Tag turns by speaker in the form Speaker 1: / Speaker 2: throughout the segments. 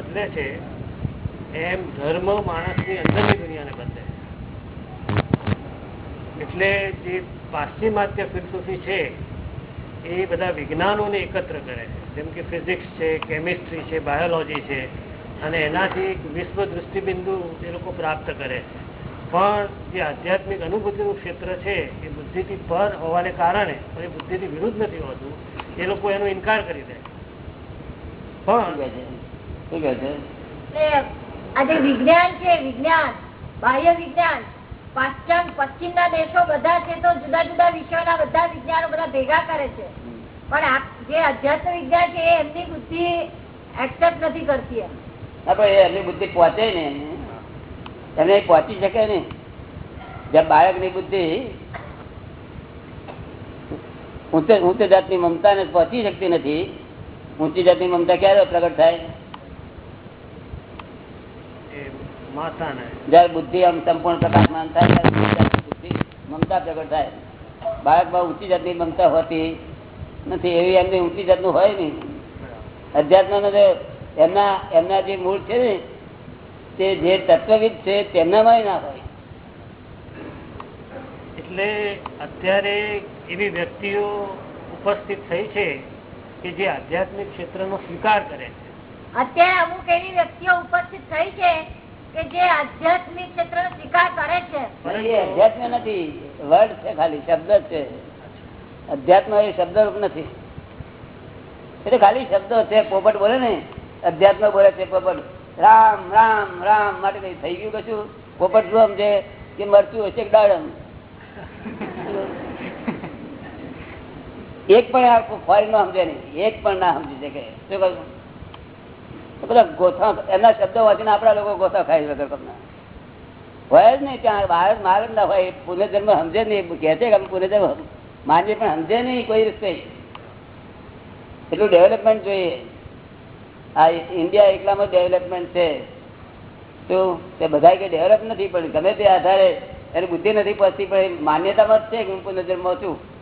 Speaker 1: બદલે છે, એમ ધર્મ માણસની અંદરની દુનિયાને બદલે. એટલે જે પાશ્ચિમાત્ય ફિલસોફી છે, એ બધા વિજ્ઞાનોને એકત્ર કરે છે. જેમ કે ફિઝિક્સ છે કેમિસ્ટ્રી છે બાયોલોજી છે, અને એનાથી એક વિશ્વ દૃષ્ટિબિંદુ એ લોકો પ્રાપ્ત કરે છે. પણ જે આધ્યાત્મિક અનુભૂતિનું ક્ષેત્ર છે, એ બુદ્ધિથી પર હોવાને કારણે પણ એ બુદ્ધિથી વિરુદ્ધ નથી હોતું, એ લોકો એનો ઇનકાર કરી દે પણ
Speaker 2: શું કહે છે?
Speaker 3: એટલે વિજ્ઞાન છે વિજ્ઞાન બાહ્ય વિજ્ઞાન પાશ્ચિમ પશ્ચિમના દેશો બધા છે તો જુદા જુદા વિષયોના બધા વિજ્ઞાનો બધા ભેગા કરે છે. પણ જે અધ્યાત્મ વિજ્ઞાન છે એ એમની બુદ્ધિ એક્સેપ્ટ નથી કરતી
Speaker 2: એમની બુદ્ધિ પહોંચે ને. એને પહોંચી શકે ને. જેમ બાળકની બુદ્ધિ ઊંચે ઊંચે જાતની મમતા ને પહોંચી શકતી નથી. ઊંચી જાતની મમતા ક્યારે પ્રગટ થાય
Speaker 1: એ માતાને
Speaker 2: જયારે બુદ્ધિ આમ સંપૂર્ણ પ્રકાશમાન થાય ત્યારે બુદ્ધિ મમતા પ્રગટ થાય. બાળકમાં ઊંચી જાતની મમતા હોતી નથી એવી એમની ઊંચી જાતનું હોય નહીં. અધ્યાત્મ એમના એમના જે મૂળ છે ને તે જે તત્વવિદ છે તેમનામાં ના હોય.
Speaker 1: એટલે અત્યારે એવી વ્યક્તિઓ ઉપસ્થિત થઈ છે કે જે આધ્યાત્મિક ક્ષેત્રનો સ્વીકાર કરે છે.
Speaker 3: અત્યારે અમુક એવી વ્યક્તિઓ ઉપસ્થિત થઈ છે કે છે.
Speaker 2: છે ખાલી, શબ્દ છે. છે, પોપટ બોલે ને, અધ્યાત્મ બોલે છે, પોપટ. રામ રામ રામ માટે થઈ ગયું કશું? પોપટ શું સમજે કે મરચું હશે દાડમ. એક પણ ફોરેન નો સમજે નહીં. એક પણ ના સમજી શકે. શું કહું? એમના શબ્દો વાંચીને આપણા લોકો ગોથા ખાય વગર તમને. હોય જ નહીં ત્યાં બહાર માર ના હોય પુનર્જન્મ સમજે નહીં. કહે છે પુનર્જન્મ માનવી પણ સમજે નહીં કોઈ રીતે. એટલું ડેવલપમેન્ટ જોઈએ. આ ઇન્ડિયા એકલામાં ડેવલપમેન્ટ છે. શું? તે બધા કે ડેવલપ નથી, પણ ગમે તે આધારે એની બુદ્ધિ નથી પહોંચતી, પણ માન્યતામાં જ છે કે હું પુનર્જન્મ છું.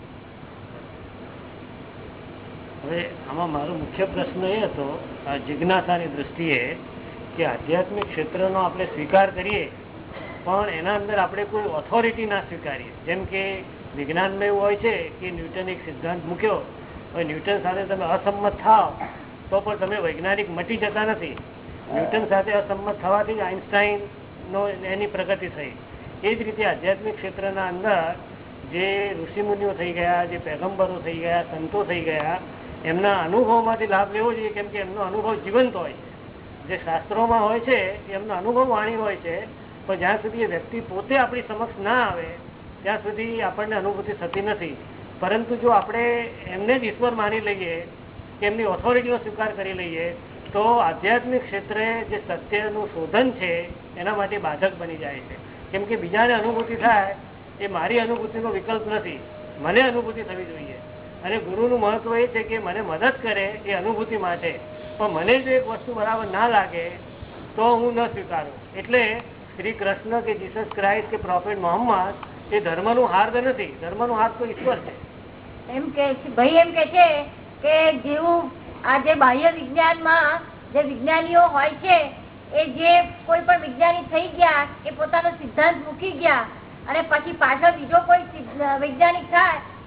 Speaker 1: હવે આમાં મારો મુખ્ય પ્રશ્ન એ હતો જિજ્ઞાસાની દ્રષ્ટિએ, કે આધ્યાત્મિક ક્ષેત્રનો આપણે સ્વીકાર કરીએ, પણ એના અંદર આપણે કોઈ ઓથોરિટી ના સ્વીકારીએ. જેમ કે વિજ્ઞાનમાં એવું હોય છે કે ન્યૂટન એક સિદ્ધાંત મૂક્યો, હવે ન્યૂટન સાથે તમે અસંમત થાવ, તો પણ તમે વૈજ્ઞાનિક મટી જતા નથી. ન્યૂટન સાથે અસંમત થવાથી જ આઇન્સ્ટાઈન નો એની પ્રગતિ થઈ. એ જ રીતે આધ્યાત્મિક ક્ષેત્રના અંદર જે ઋષિમુનિઓ થઈ ગયા, જે પેગમ્બરો થઈ ગયા, સંતો થઈ ગયા એમના અનુભવમાંથી લાભ લેવો જોઈએ, કેમ કે એમનો અનુભવ જીવંત હોય જે શાસ્ત્રોમાં હોય છે એમનો અનુભવ વાણી હોય છે, પણ જ્યાં સુધી એ વ્યક્તિ પોતે આપણી સમક્ષ ના આવે, ત્યાં સુધી આપણને અનુભૂતિ થતી નથી. પરંતુ જો આપણે એમને જ ઈશ્વર માની લઈએ, કે એમની ઓથોરિટીનો સ્વીકાર કરી લઈએ, તો આધ્યાત્મિક ક્ષેત્રે જે સત્યનું શોધન છે, એના માટે બાધક બની જાય છે. કેમ કે બીજાને અનુભૂતિ થાય, એ મારી અનુભૂતિનો વિકલ્પ નથી. મને અનુભૂતિ થવી જોઈએ. અને ગુરુનું મહત્વ એ છે કે મને મદદ કરે એ અનુભૂતિ માટે. પણ મને જો એક વસ્તુ બરાબર ના લાગે, તો હું ન સ્વીકારું. એટલે શ્રી કૃષ્ણ કે જીસસ ક્રાઇસ્ટ કે પ્રોફેટ મોહમ્મદ, એ ધર્મનું હાર્દ નથી. ધર્મનું હાર્દ તો ઈશ્વર છે.
Speaker 3: એમ કે ભાઈ એમ કે છે કે જેવું આ જે બાહ્ય વિજ્ઞાનમાં જે વિજ્ઞાનીઓ હોય છે, એ જે કોઈ પણ વિજ્ઞાની થઈ ગયા, એ પોતાનો સિદ્ધાંત મૂકી ગયા, અને પછી પાછળ બીજો કોઈ વૈજ્ઞાનિક થાય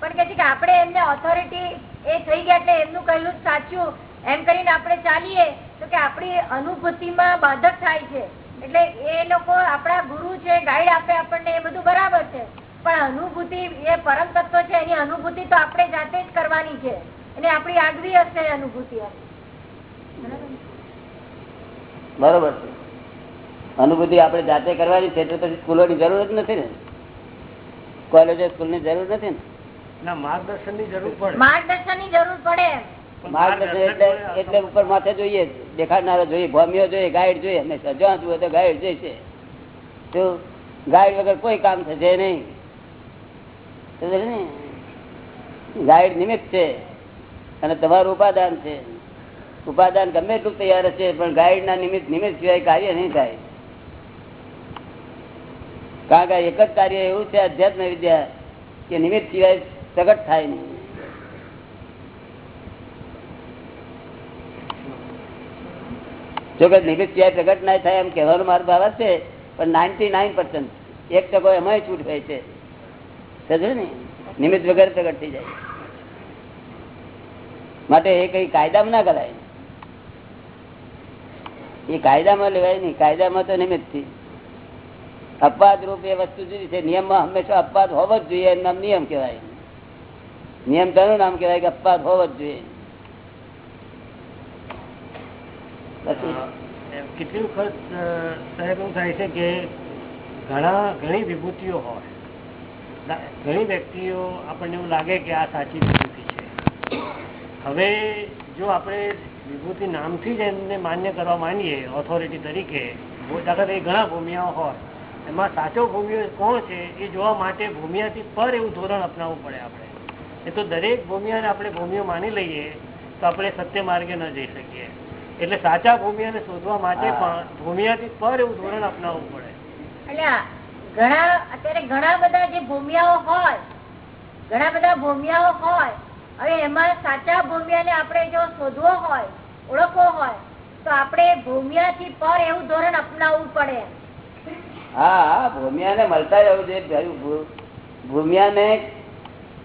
Speaker 3: પણ કે છે કે આપણે એમને ઓથોરિટી એ થઈ ગયા એટલે એમનું કહેલું સાચું. એમ કરીને આપણે ચાલીએ તો કે આપણી અનુભૂતિમાં બાધક થાય છે. એટલે એ લોકો આપણા ગુરુ છે ગાઈડ આપે આપણને એ બધું બરાબર છે. પણ અનુભૂતિ એ પરમ તત્વ છે, એની અનુભૂતિ તો આપણે જાતે જ કરવાની છે. અને આપણી આગવી હશે અનુભૂતિ બરોબર
Speaker 2: છે. અનુભૂતિ આપણે જાતે કરવાની છે, તો પછી સ્કૂલોની જરૂર જ નથી ને? કોલેજો સ્કૂલની જરૂર નથી ને?
Speaker 1: ના માર્ગદર્શનની જરૂર પડે.
Speaker 3: માર્ગદર્શનની જરૂર પડે.
Speaker 2: માર્ગદર્શન એટલે એટલે ઉપર માથે જોઈએ દેખાડનારો જોઈએ ભોમિયો જોઈએ ગાઈડ જોઈએ હંમેશા જ્યાં જુઓ તો ગાઈડ જોઈશે. તો ગાઈડ વગર કોઈ કામ થશે નહીં. ગાઈડ નિમિત્ત છે અને તમારું ઉપાદાન છે. ઉપાદાન ગમે એટલું તૈયાર હશે પણ ગાઈડ ના નિમિત્ત નિમિત્ત સિવાય કાર્ય નહીં થાય. કારણ કે એક જ કાર્ય એવું છે અધ્યાત્મ વિદ્યા કે નિમિત્ત સિવાય પ્રગટ થાય નહીં. જો કે નિમિત્ત સિવાય પ્રગટ ના થાય એમ કહેવાનો મારો ભાવ છે પણ નાઇન્ટી નાઇન પર્સન્ટ એક ટકો એમાંય છૂટ થાય છે. નિમિત્ત વગર પ્રગટ થઈ જાય. માટે એ કઈ કાયદામાં ના કરાય એ કાયદામાં લેવાય નહીં. કાયદામાં તો નિમિત્તથી અપવાદ રૂપ એ વસ્તુ જુદી છે. નિયમમાં હંમેશા અપવાદ હોવો જ જોઈએ એમના નિયમ કહેવાય. નિયમ તેનું નામ કેવાય કે અપવાદ હોવો જ જોઈએ.
Speaker 1: કેટલી વખત સાહેબ, એવું થાય છે કે ઘણા, ઘણી વિભૂતિઓ હોય. ઘણી વ્યક્તિઓ આપણને એવું લાગે કે આ સાચી વિભૂતિ છે. હવે જો આપણે વિભૂતિ નામથી જ એમને માન્ય કરવા માંડીએ ઓથોરિટી તરીકે દાખલા તરીકે ઘણા ભૂમિયાઓ હોય, એમાં સાચો ભૂમિયો કોણ છે એ જોવા માટે ભૂમિયાથી પર એવું ધોરણ અપનાવવું પડે આપણે. એ તો દરેક ભૂમિયાને આપણે ભૂમિઓ માની લઈએ તો આપણે સત્ય માર્ગે ન જઈ શકીએ. એટલે સાચા ભૂમિયાને શોધવા માટે પણ ભૂમિયાથી પર એવું ધોરણ અપનાવવું પડે.
Speaker 3: એટલે ઘણા અત્યારે ઘણા બધા જે ભૂમિયાઓ હોય ઘણા બધા ભૂમિયાઓ હોય હવે એમાં સાચા ભૂમિયાને આપણે જો શોધવો હોય ઓળખવો હોય તો આપણે ભૂમિયાથી પર એવું ધોરણ અપનાવવું પડે.
Speaker 2: હા ભૂમિયાને મળતા જવું જોઈએ ભૂમિયાને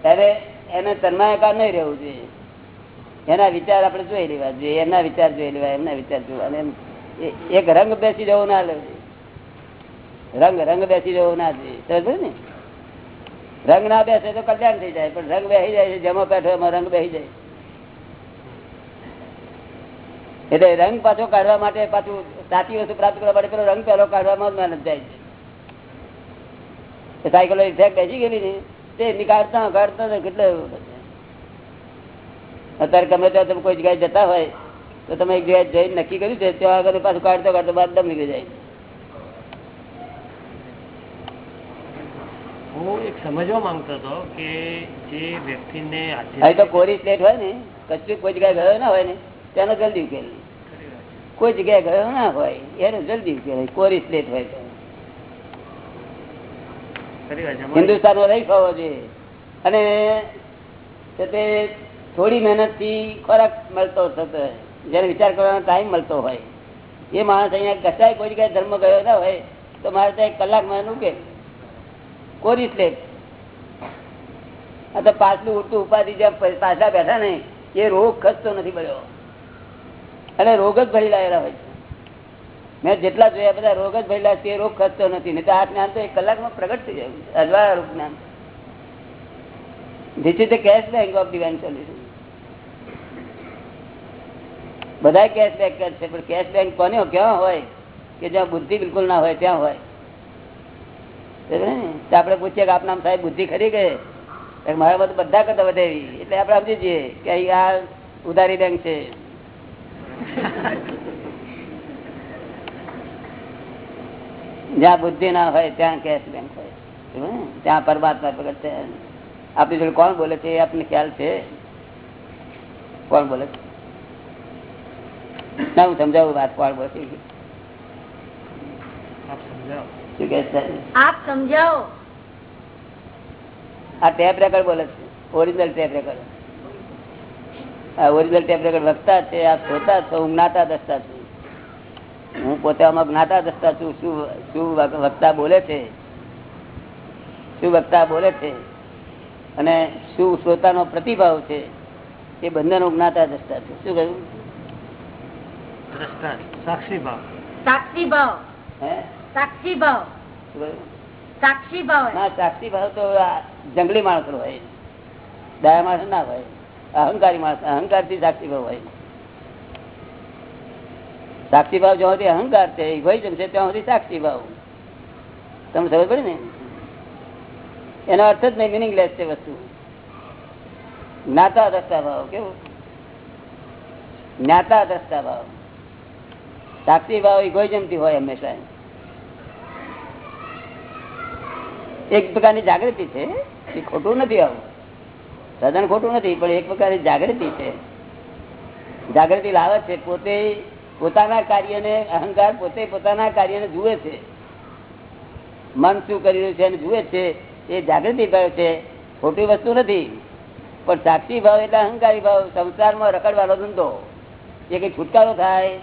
Speaker 2: એને એને તન્માયકાર નહીં રહેવું જોઈએ. એના વિચાર આપણે જોઈ લેવા જોઈએ, એના વિચાર જોઈ લેવા, એમના વિચાર જોવા એમ એક રંગ બેસી જવો ના લેવું રંગ રંગ બેસી જવો ના જોઈએ. ને? રંગ ના બેસે તો કલ્યાણ થઈ જાય, પણ રંગ બેસી જાય છે, જેમાં બેઠો એમાં રંગ બેસી જાય. એટલે રંગ પાછો કાઢવા માટે પાછું સાચી વસ્તુ પ્રાપ્ત કરવા માટે પેલો રંગ પહેલો કાઢવામાં જ મહેનત જાય છે. સાયકોલોજી ઇફેક્ટ બેસી ગયેલી ને? તે નીકાળતા કાઢતા ને કેટલે અત્યારે ગમે ત્યાં તમે કોઈ જગ્યાએ જતા હોય તો તમે એક જગ્યાએ જઈને નક્કી કર્યું છે ત્યાં આગળ પાછું કાઢતો કાઢતો બાદ દમ નીકળી જાય.
Speaker 1: હું એક સમજવા માંગતો હતો કે જે વ્યક્તિને
Speaker 2: અહીં તો કોરી સ્લેટ હોય ને કશું કોઈ જગ્યાએ ગયો ના હોય ને તેનો જલ્દી ઉકેલી કોઈ જગ્યાએ ગયો ના હોય એનો જલ્દી ઉકેલ કોરી સ્લેટ હોય તો. હિન્દુસ્તાનમાં રહી ખાવો જોઈએ. અને તે થોડી મહેનતથી ખોરાક મળતો થતો જેને વિચાર કરવાનો ટાઈમ મળતો હોય. એ માણસ અહીંયા કસાય કોઈ જગ્યાએ ધર્મ ગયો ના હોય, તો મારે ત્યાં એક કલાકમાં એનું કે? કોરી સ્લેટ આ તો પાછલું ઉડતું ઉપાધિ જ્યાં પાછા બેઠા ને એ રોગ ખસતો નથી પડ્યો અને રોગ જ ભરી લાગેલા હોય મેં જેટલા જોયા બધા રોગ જ ભરેલા તે રોગ ખસતો નથી. નહીં તો આ જ્ઞાન તો એક કલાકમાં પ્રગટ થઈ જાય. અજવાળા રૂપ જ્ઞાન. This is cash bank of divine solution બધા કેશ બેંક છે પણ કેશ બેંક કોને ક્યાં હોય? કે જ્યાં બુદ્ધિ બિલકુલ ના હોય, ત્યાં હોય? તો આપણે પૂછીએ કે આપના સાહેબ બુદ્ધિ ખરી ગયે મારા બધું બધા કરતા વધેવી એટલે આપણે સમજી જઈએ કે આ ઉધારી બેંક છે. જ્યાં બુદ્ધિ ના હોય ત્યાં કેશ બેંક હોય. ત્યાં પરમાત્મા પ્રગટ છે. આપણી જોડે કોણ બોલે છે એ આપણને ખ્યાલ છે? કોણ બોલે છે? ના હું સમજાવું વાત કોણ બોલે છે
Speaker 1: આપ સમજાવો.
Speaker 2: શું કે છે?
Speaker 3: આપ સમજાવો.
Speaker 2: આ ટેપ રેકર્ડ બોલે છે. Original tape record. આ ઓરિજિનલ ટેપ રેકર્ડ વક્તા છે આપ જોતા છો હું જ્ઞાતા દસતા છું. હું પોતે આમાં જ્ઞાતા દસતા છું. શું શું વક્તા બોલે છે? શું વક્તા બોલે છે? અને શું શ્રોતાનો પ્રતિભાવ છે? એ બંનેનો જ્ઞાતા દસતા છું. શું કહ્યું?
Speaker 1: દ્રષ્ટા સાક્ષી ભાવ.
Speaker 3: સાક્ષી ભાવ.
Speaker 2: હે?
Speaker 3: સાક્ષી ભાવ. સાક્ષી ભાવ
Speaker 2: ના સાક્ષી ભાવ તો જંગલી માણસ હોય. દયા માણસ ના હોય. અહંકારી માણસ અહંકારથી સાક્ષી ભાવ હોય. સાક્ષી ભાવ જ્યાં સુધી અહંકાર છે, એ ભય જમશે, ત્યાં સુધી સાક્ષી ભાવ. તમને સમજ પડે ને? એનો અર્થ જ નહીં મિનિંગલેસ છે વસ્તુ. જ્ઞાતા દ્રષ્ટા ભાવ, કેવું? જ્ઞાતા દ્રષ્ટા ભાવ. સાક્ષી ભાવ ઇગોઇઝમથી હોય હંમેશા એક પ્રકારની જાગૃતિ છે, એ ખોટું નથી આવું. સદન ખોટું નથી, પણ એક પ્રકારની જાગૃતિ છે. જાગૃતિ લાવે છે, પોતે પોતાના કાર્યને અહંકાર પોતે પોતાના કાર્યને જુએ છે. મન શું કરી રહ્યું છે અને જુએ છે એ જાગૃતિ ભાવ છે. ખોટી વસ્તુ નથી. પણ સાક્ષી ભાવ એટલે અહંકારી ભાવ. સંસારમાં રખડવાનો ધંધો. એ કઈ છુટકારો થાય?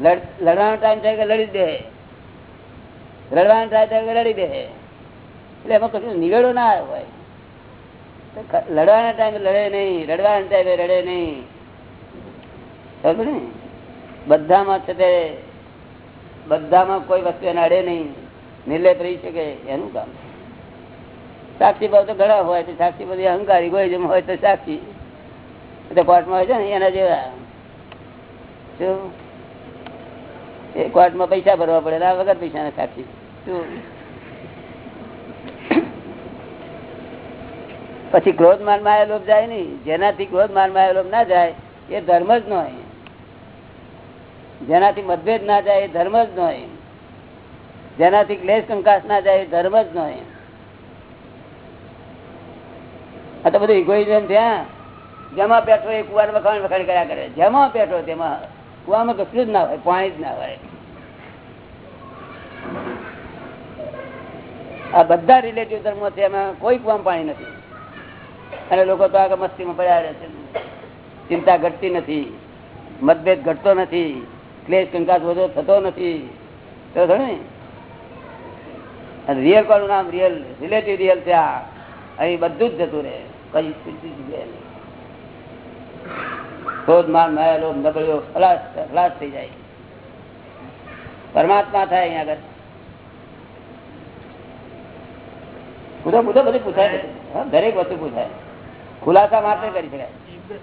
Speaker 2: લડ- લડવાનો ટાઈમ થાય કે લડી દે? રડવાનો ટાઈમ થાય કે લડી દે? એટલે એમાં કશું નિવેડો ના હોય. તો ખ- લડવાના ટાઈમે લડે નહીં, રડવાના ટાઈમે રડે નહીં. સમજ ને? બધામાં છે તે, બધામાં કોઈ વસ્તુ એને અડે નહીં. નિર્લેપ રહી શકે, એનું કામ. સાક્ષી ભાવ તો ઘણા હોય તો સાક્ષી બધી અહંકારી હોય જેમ હોય તો સાક્ષી. તો કોર્ટમાં હોય છે ને, એના જેવા. શું? એ કોર્ટમાં પૈસા ભરવા પડે, આ વગર પૈસા સાક્ષી. શું? પછી ક્રોધ માનમાં આવેલો જાય નહીં. જેનાથી ક્રોધ માનમાં આવેલો ના જાય, એ ધર્મ જ ન હોય જેનાથી મતભેદ ના જાય ધર્મ જ નો જેનાથી ક્લેશ કંકાસ ના જાય ધર્મ જ નો આ તો બધું ઇગોઇઝમ ત્યાં જેમાં બેઠો એ કુવાનું વખાણ વખાણ કર્યા કરે. જેમાં બેઠો તેમાં. કુવામાં કશું જ ના હોય, પાણી જ ના હોય. આ બધા રિલેટિવ ધર્મો છે, એમાં કોઈ કુવામાં પાણી નથી. અને લોકો તો આગળ મસ્તીમાં પડ્યા રહે છે. ચિંતા ઘટતી નથી. મતભેદ ઘટતો નથી. ક્લેશ કંકાસ બધો થતો નથી. તો ને? રિયલ કોનું નામ રિયલ રિલેટિવ રિયલ છે આ. અહીં બધું જ જતું રહે. કઈ સુધી જગ્યાએ નહીં. ક્રોધ, માન નબળ્યો ખલાસ ખલાસ થઈ જાય. પરમાત્મા થાય અહીંયા આગળ. પૂછો પૂછો, બધું પૂછાય દરેક વસ્તુ પૂછાય. ખુલાસા માત્ર કરી શકાય.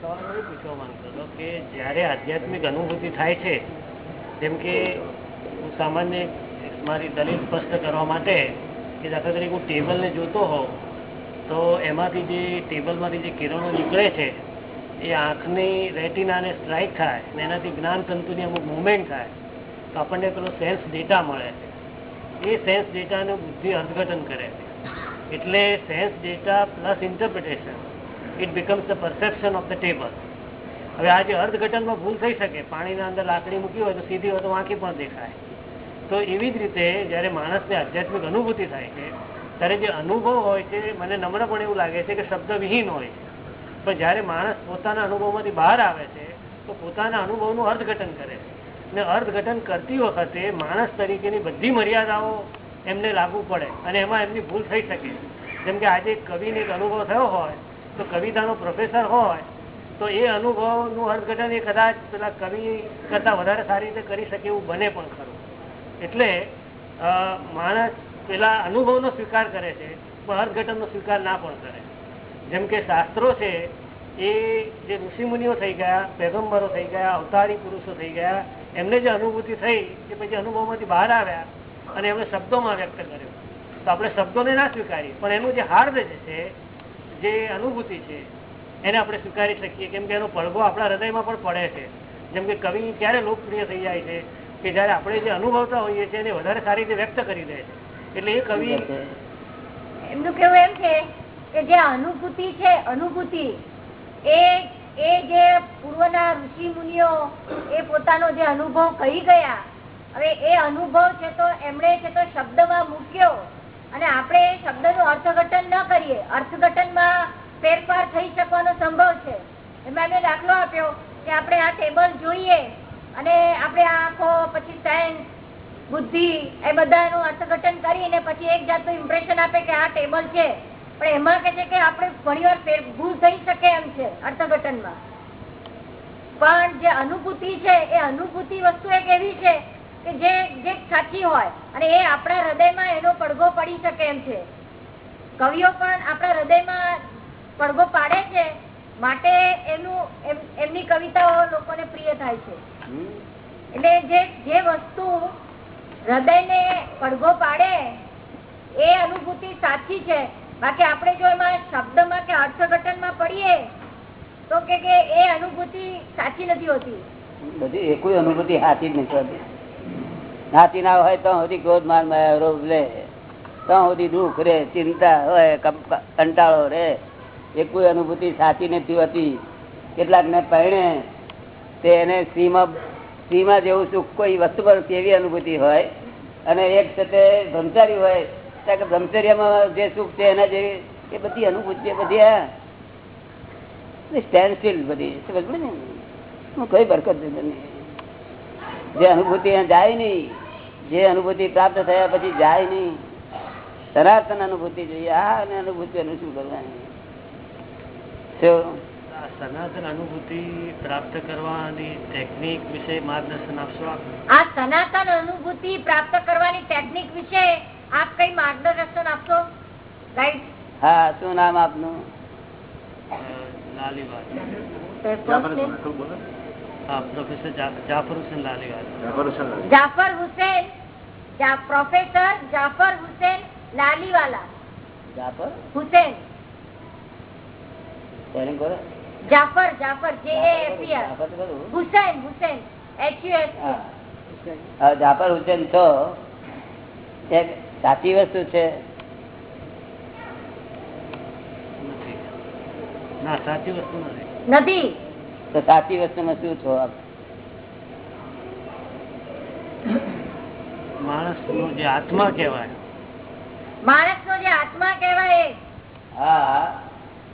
Speaker 1: સવાલ પૂછવા માંગતો હતો કે જયારે આધ્યાત્મિક અનુભૂતિ થાય છે જેમ કે હું સામાન્ય મારી દલીલ સ્પષ્ટ કરવા માટે કે દાખલા તરીકે હું ટેબલને જોતો હોઉં, તો એમાંથી જે ટેબલમાંથી જે કિરણો નીકળે છે, એ આંખની રેટિનાને સ્ટ્રાઇક થાય અને એનાથી જ્ઞાન તંતુની અમુક મુવમેન્ટ થાય, તો આપણને પેલો સેન્સ ડેટા મળે છે. એ સેન્સ ડેટાનું બુદ્ધિ અર્થઘટન કરે છે. એટલે sense data plus interpretation, it becomes the perception of the table. હવે આજે અર્ધઘટનમાં ભૂલ થઈ શકે, પાણીના અંદર લાકડી મૂકી હોય તો સીધી હોય તો વાંકી પણ દેખાય. તો એવી જ રીતે જ્યારે માણસને આધ્યાત્મિક અનુભૂતિ થાય છે, ત્યારે જે અનુભવ હોય છે, મને નમ્રપણે એવું લાગે છે કે શબ્દવિહીન હોય છે. પણ જ્યારે માણસ પોતાના અનુભવમાંથી બહાર આવે છે, તો પોતાના અનુભવનું અર્થઘટન કરે છે. ને અર્થઘટન કરતી વખતે માણસ તરીકેની બધી મર્યાદાઓ એમને લાગુ પડે અને એમાં એમની ભૂલ થઈ શકે. જેમ કે આજે કવિને એક અનુભવ થયો હોય, તો કવિતાનો પ્રોફેસર હોય તો એ અનુભવનું અર્થઘટન એ કદાચ પેલા કવિ કરતાં વધારે સારી રીતે કરી શકે એવું બને પણ ખરું. એટલે માણસ પેલા અનુભવનો સ્વીકાર કરે છે, પણ અર્થઘટનનો સ્વીકાર ના પણ કરે. જેમ કે શાસ્ત્રો છે, એ જે ઋષિમુનિઓ થઈ ગયા પેગમ્બરો થઈ ગયા, અવતારી પુરુષો થઈ ગયા, એમને જે અનુભૂતિ થઈ, એ પછી અનુભવમાંથી બહાર આવ્યા અને એમણે શબ્દોમાં વ્યક્ત કર્યો. તો આપણે શબ્દોને ના સ્વીકારીએ, પણ એનું જે હાર્દ છે, જે અનુભૂતિ છે એને આપણે સ્વીકારી શકીએ. કેમ કે એનો પડઘો આપણા હૃદયમાં પણ પડે છે. જેમ કે કવિ ક્યારે લોકપ્રિય થઈ જાય છે કે જ્યારે આપણે જે અનુભવતા હોઈએ છીએ એને વધારે સારી રીતે વ્યક્ત કરી દે છે. એટલે એ કવિ
Speaker 3: એમનું કેવું એમ છે કે જે અનુભૂતિ છે અનુભૂતિ એ એ જે પૂર્વના ઋષિ મુનિઓ એ પોતાનો જે અનુભવ કહી ગયા હવે એ અનુભવ છે તો એમણે છે તો શબ્દમાં મૂક્યો. અને આપણે એ શબ્દનું અર્થઘટન ન કરીએ. અર્થઘટનમાં ફેરફાર થઈ શકવાનો સંભવ છે. એમાં મેં દાખલો આપ્યો કે આપણે આ ટેબલ જોઈએ અને આપણે આખો, પછી સાયન્સ બુદ્ધિ, એ બધાનું અર્થઘટન કરીને પછી એક જાતનું ઇમ્પ્રેશન આપે કે આ ટેબલ છે. પણ એમાં કે છે કે આપણે ઘણીવાર ફેર, ભૂલ થઈ શકે એમ છે અર્થઘટનમાં. પણ જે અનુભૂતિ છે, એ અનુભૂતિ વસ્તુ એક એવી છે કે જે જે સાચી હોય અને એ આપણા હૃદયમાં એનો પડઘો પડી શકે એમ છે. કવિઓ પણ આપણા હૃદયમાં પડઘો પાડે છે, માટે એનું એમની કવિતાઓ લોકોને પ્રિય થાય છે. એટલે જે જે વસ્તુ હૃદયને પડઘો પાડે, એ અનુભૂતિ સાચી છે. બાકી આપણે જો એમાં શબ્દમાં કે અર્થઘટનમાં પડીએ, તો કે એ અનુભૂતિ સાચી નથી હોતી.
Speaker 2: બધી એ કોઈ અનુભૂતિ સાચી જ નથી હોતી. નાતી ના હોય તો સુધી ક્રોધ માન રોગ લે, તો સુધી દુઃખ રે, ચિંતા હોય કંટાળો રે. એ કોઈ અનુભૂતિ સાચી નથી હોતી. કેટલાક ને પહેણે તે એને સીમા સીમા જેવું સુખ કોઈ વસ્તુ પર કેવી અનુભૂતિ હોય અને એક સાથે બ્રહ્મચારી હોય કે બ્રહ્મચર્યમાં જે સુખ છે એના જેવી એ બધી અનુભૂતિ બધી આ સ્ટેન્ડ સ્ટીલ બધી, સમજ ને? હું કઈ બરકત નથી. જે અનુભૂતિ જાય નહીં, જે અનુભૂતિ પ્રાપ્ત થયા પછી જાય નહીં. સનાતન અનુભૂતિ જોઈએ. આ અને અનુભૂતિનું શું કરવાની?
Speaker 1: સનાતન અનુભૂતિ પ્રાપ્ત કરવાની ટેકનિક વિશે માર્ગદર્શન આપશો આપ?
Speaker 3: આ સનાતન અનુભૂતિ પ્રાપ્ત કરવાની ટેકનિક વિશે આપ કઈ માર્ગદર્શન આપશો?
Speaker 2: હા શું નામ આપનું?
Speaker 3: જાફર
Speaker 1: પ્રોફેસર જાફર હુસેન લાલીવાલ
Speaker 3: હુસેન જા- પ્રોફેસર જાફર હુસેન લાલીવાલા.
Speaker 2: જાફર?
Speaker 3: હુસેન.
Speaker 2: સ્પેલિંગ કરો
Speaker 3: જાફર જે
Speaker 2: તો.
Speaker 3: Hussain Hussain. H U S
Speaker 2: હા. હવે જાફર હુસેન છો? એ સાચી વસ્તુ છે.
Speaker 1: ના સાચી વસ્તુ નથી.
Speaker 2: તો સાચી વસ્તુમાં શું છો આપ?
Speaker 1: માણસનું જે આત્મા કેવાય
Speaker 3: માણસ નો જે આત્મા કેવાય
Speaker 2: હા.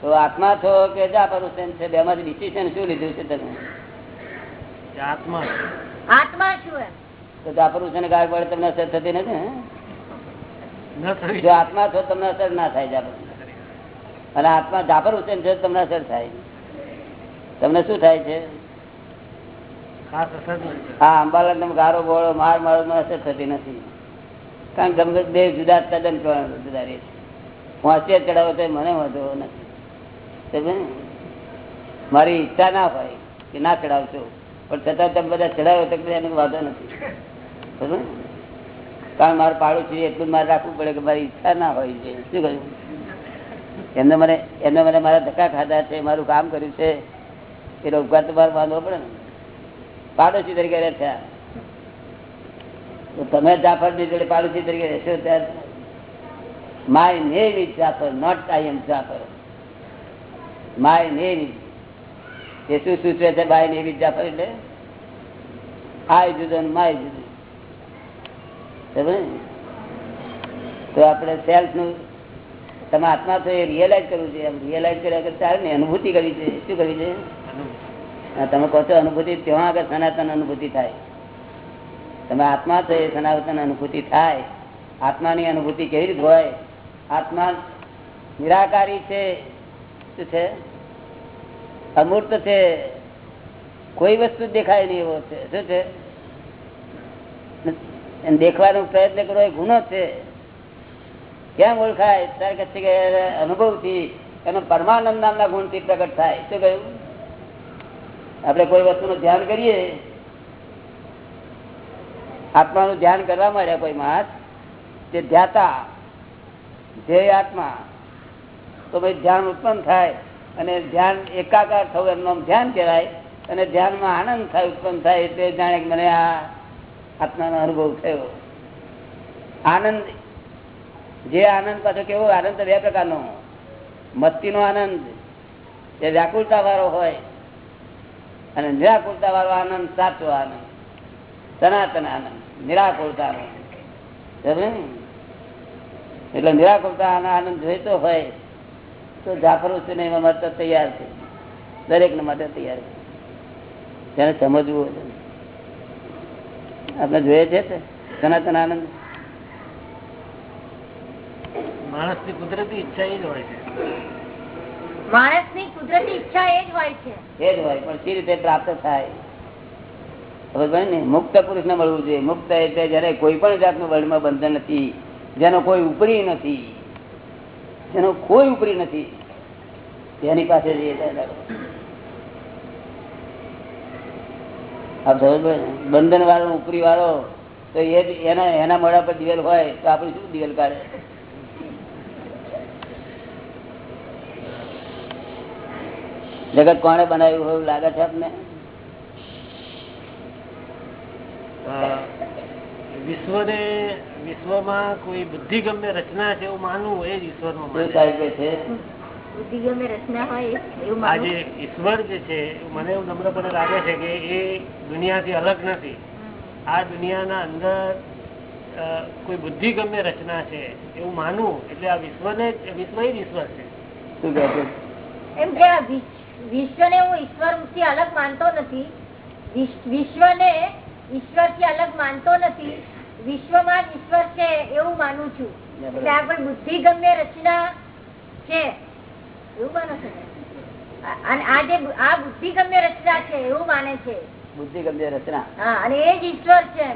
Speaker 2: તો આત્મા છો કે જાપર હુસેન છે? બે માંથી ડિસિઝન શું લીધું છે તમે?
Speaker 1: આત્મા
Speaker 3: આત્મા શું
Speaker 2: તો જાફર હુસેન ગાય પડે તમને અસર થતી નથી ને? આત્મા છો તમને અસર ના થાય જાફર અને આત્મા જાફર હુસેન છે તમને અસર થાય. તમને શું થાય છે?
Speaker 1: ખાસ અસર
Speaker 2: હા અંબાલા તમે ગારો બોળો માર મારો અસર થતી નથી. કારણ કે તમે બે જુદા તદ્દન જુદા રહે છે. પહોંચે ચડાવો તો મને વાંધો નથી? મારી ઈચ્છા ના હોય કે ના ચડાવશો. પણ છતાં તમે બધા ચડાવો તો એનો વાંધો નથી. સમજ્યા કારણ મારે પાડું છે એટલું મારે રાખવું પડે કે મારી ઈચ્છા ના હોય છે. શું કહ્યું? એમને મને એમને મને મારા ધક્કા ખાધા છે, મારું કામ કર્યું છે. એ ઉપકાર તો મારે બાંધવો પડે ને. પાડોશી તરીકે રહે તો તમે જાફરની જોડે પાડોશી તરીકે રહેશો ત્યારે? My name is Jafar, not I am Jafar. My navy એ શું સૂચવે છે બાય નેવી જાફર એટલે? આય જુદન માય જુદન તો આપણે સેલ્ફનું તમે આત્મા તો એ રિયલાઇઝ કરવું છે એમ રિયલાઇઝ કર્યા કરતા ને અનુભૂતિ કરવી છે શું કરવી છે તમે કહો છો અનુભૂતિ ત્યાં આગળ સનાતન અનુભૂતિ થાય. તમે આત્મા છો એ સનાતન અનુભૂતિ થાય. આત્માની અનુભૂતિ કેવી રીતે હોય? આત્મા નિરાકારી છે. શું છે? અમૂર્ત છે, કોઈ વસ્તુ દેખાય નહીં એવો છે. શું છે? દેખવાનો પ્રયત્ન કરો, એ ગુનો છે. કેમ ઓળખાય? ત્યારે કહે છે કે અનુભવથી, એનો પરમાનંદ નામના ગુણથી પ્રગટ થાય. શું કહ્યું? આપણે કોઈ વસ્તુનું ધ્યાન કરીએ? આત્માનું ધ્યાન કરવા માંડ્યા કોઈ માણસ તે ધ્યાતા, ધ્યેય આત્મા. તો ભાઈ ધ્યાન ઉત્પન્ન થાય અને ધ્યાન એકાકાર થવું એમનું ધ્યાન કહેવાય અને ધ્યાનમાં આનંદ થાય, ઉત્પન્ન થાય એટલે જાણે મને આ આત્માનો અનુભવ થયો. આનંદ, જે આનંદ પાછો કેવો, આનંદ બે પ્રકારનો. મસ્તીનો આનંદ એ વ્યાકુળતા વાળો હોય અને નિરાકુરતા વાળો આનંદ, સાચો આનંદ, સનાતન આનંદ નિરાકુરતા એટલે નિરાકુરતા આનંદ જોઈતો હોય તો જાફર હુસેન એના માટે તૈયાર છે. દરેક માટે તૈયાર છે. તેને સમજવું આપણે જોઈએ છે સનાતન આનંદ.
Speaker 1: માણસની કુદરતી ઈચ્છા એ જ હોય છે.
Speaker 3: માણસની કુદરતી ઈચ્છા એ જ હોય છે.
Speaker 2: એ જ હોય પણ સી રીતે પ્રાપ્ત થાય? ખબર પડે ને? મુક્ત પુરુષ ને મળવું જોઈએ. મુક્ત એટલે જયારે કોઈ પણ જાતનું વર્લ્ડમાં બંધન નથી જેનો કોઈ ઉપરી નથી જેનો કોઈ ઉપરી નથી. એની પાસે? બંધન વાળો ઉપરી વાળો તો એના એના મોડા પર દિવેલ હોય, તો આપણે શું દિવેલ કાઢે? જગત કોણે બનાવ્યું હોય લાગે છે આપને?
Speaker 1: વિશ્વને વિશ્વમાં કોઈ બુદ્ધિગમ્ય રચના છે એવું માનવું એ જ ઈશ્વરનો
Speaker 2: શું
Speaker 1: માને
Speaker 2: છે?
Speaker 3: બુદ્ધિગમ્ય રચના હોય એવું
Speaker 1: આ
Speaker 3: માનવું.
Speaker 1: જે ઈશ્વર જે છે મને એવું નમ્રપણે લાગે છે કે એ દુનિયાથી અલગ નથી. આ દુનિયાના અંદર કોઈ બુદ્ધિગમ્ય રચના છે એવું માનવું એટલે આ વિશ્વને જ- વિશ્વ એ જ ઈશ્વર છે.
Speaker 2: શું કહે છે?
Speaker 3: એમ કે વિશ્વને હું ઈશ્વરથી અલગ માનતો નથી. વિશ્વ વિશ્વને ઈશ્વરથી અલગ માનતો નથી. વિશ્વમાં જ ઈશ્વર છે એવું માનું છું. એટલે આ બુદ્ધિ ગમ્ય રચના છે. એવું માનો છો અને આ જે બુ- આ બુદ્ધિગમ્ય રચના છે એવું માને છે.
Speaker 2: બુદ્ધિ ગમે રચના?
Speaker 3: હા અને એ જ ઈશ્વર છે.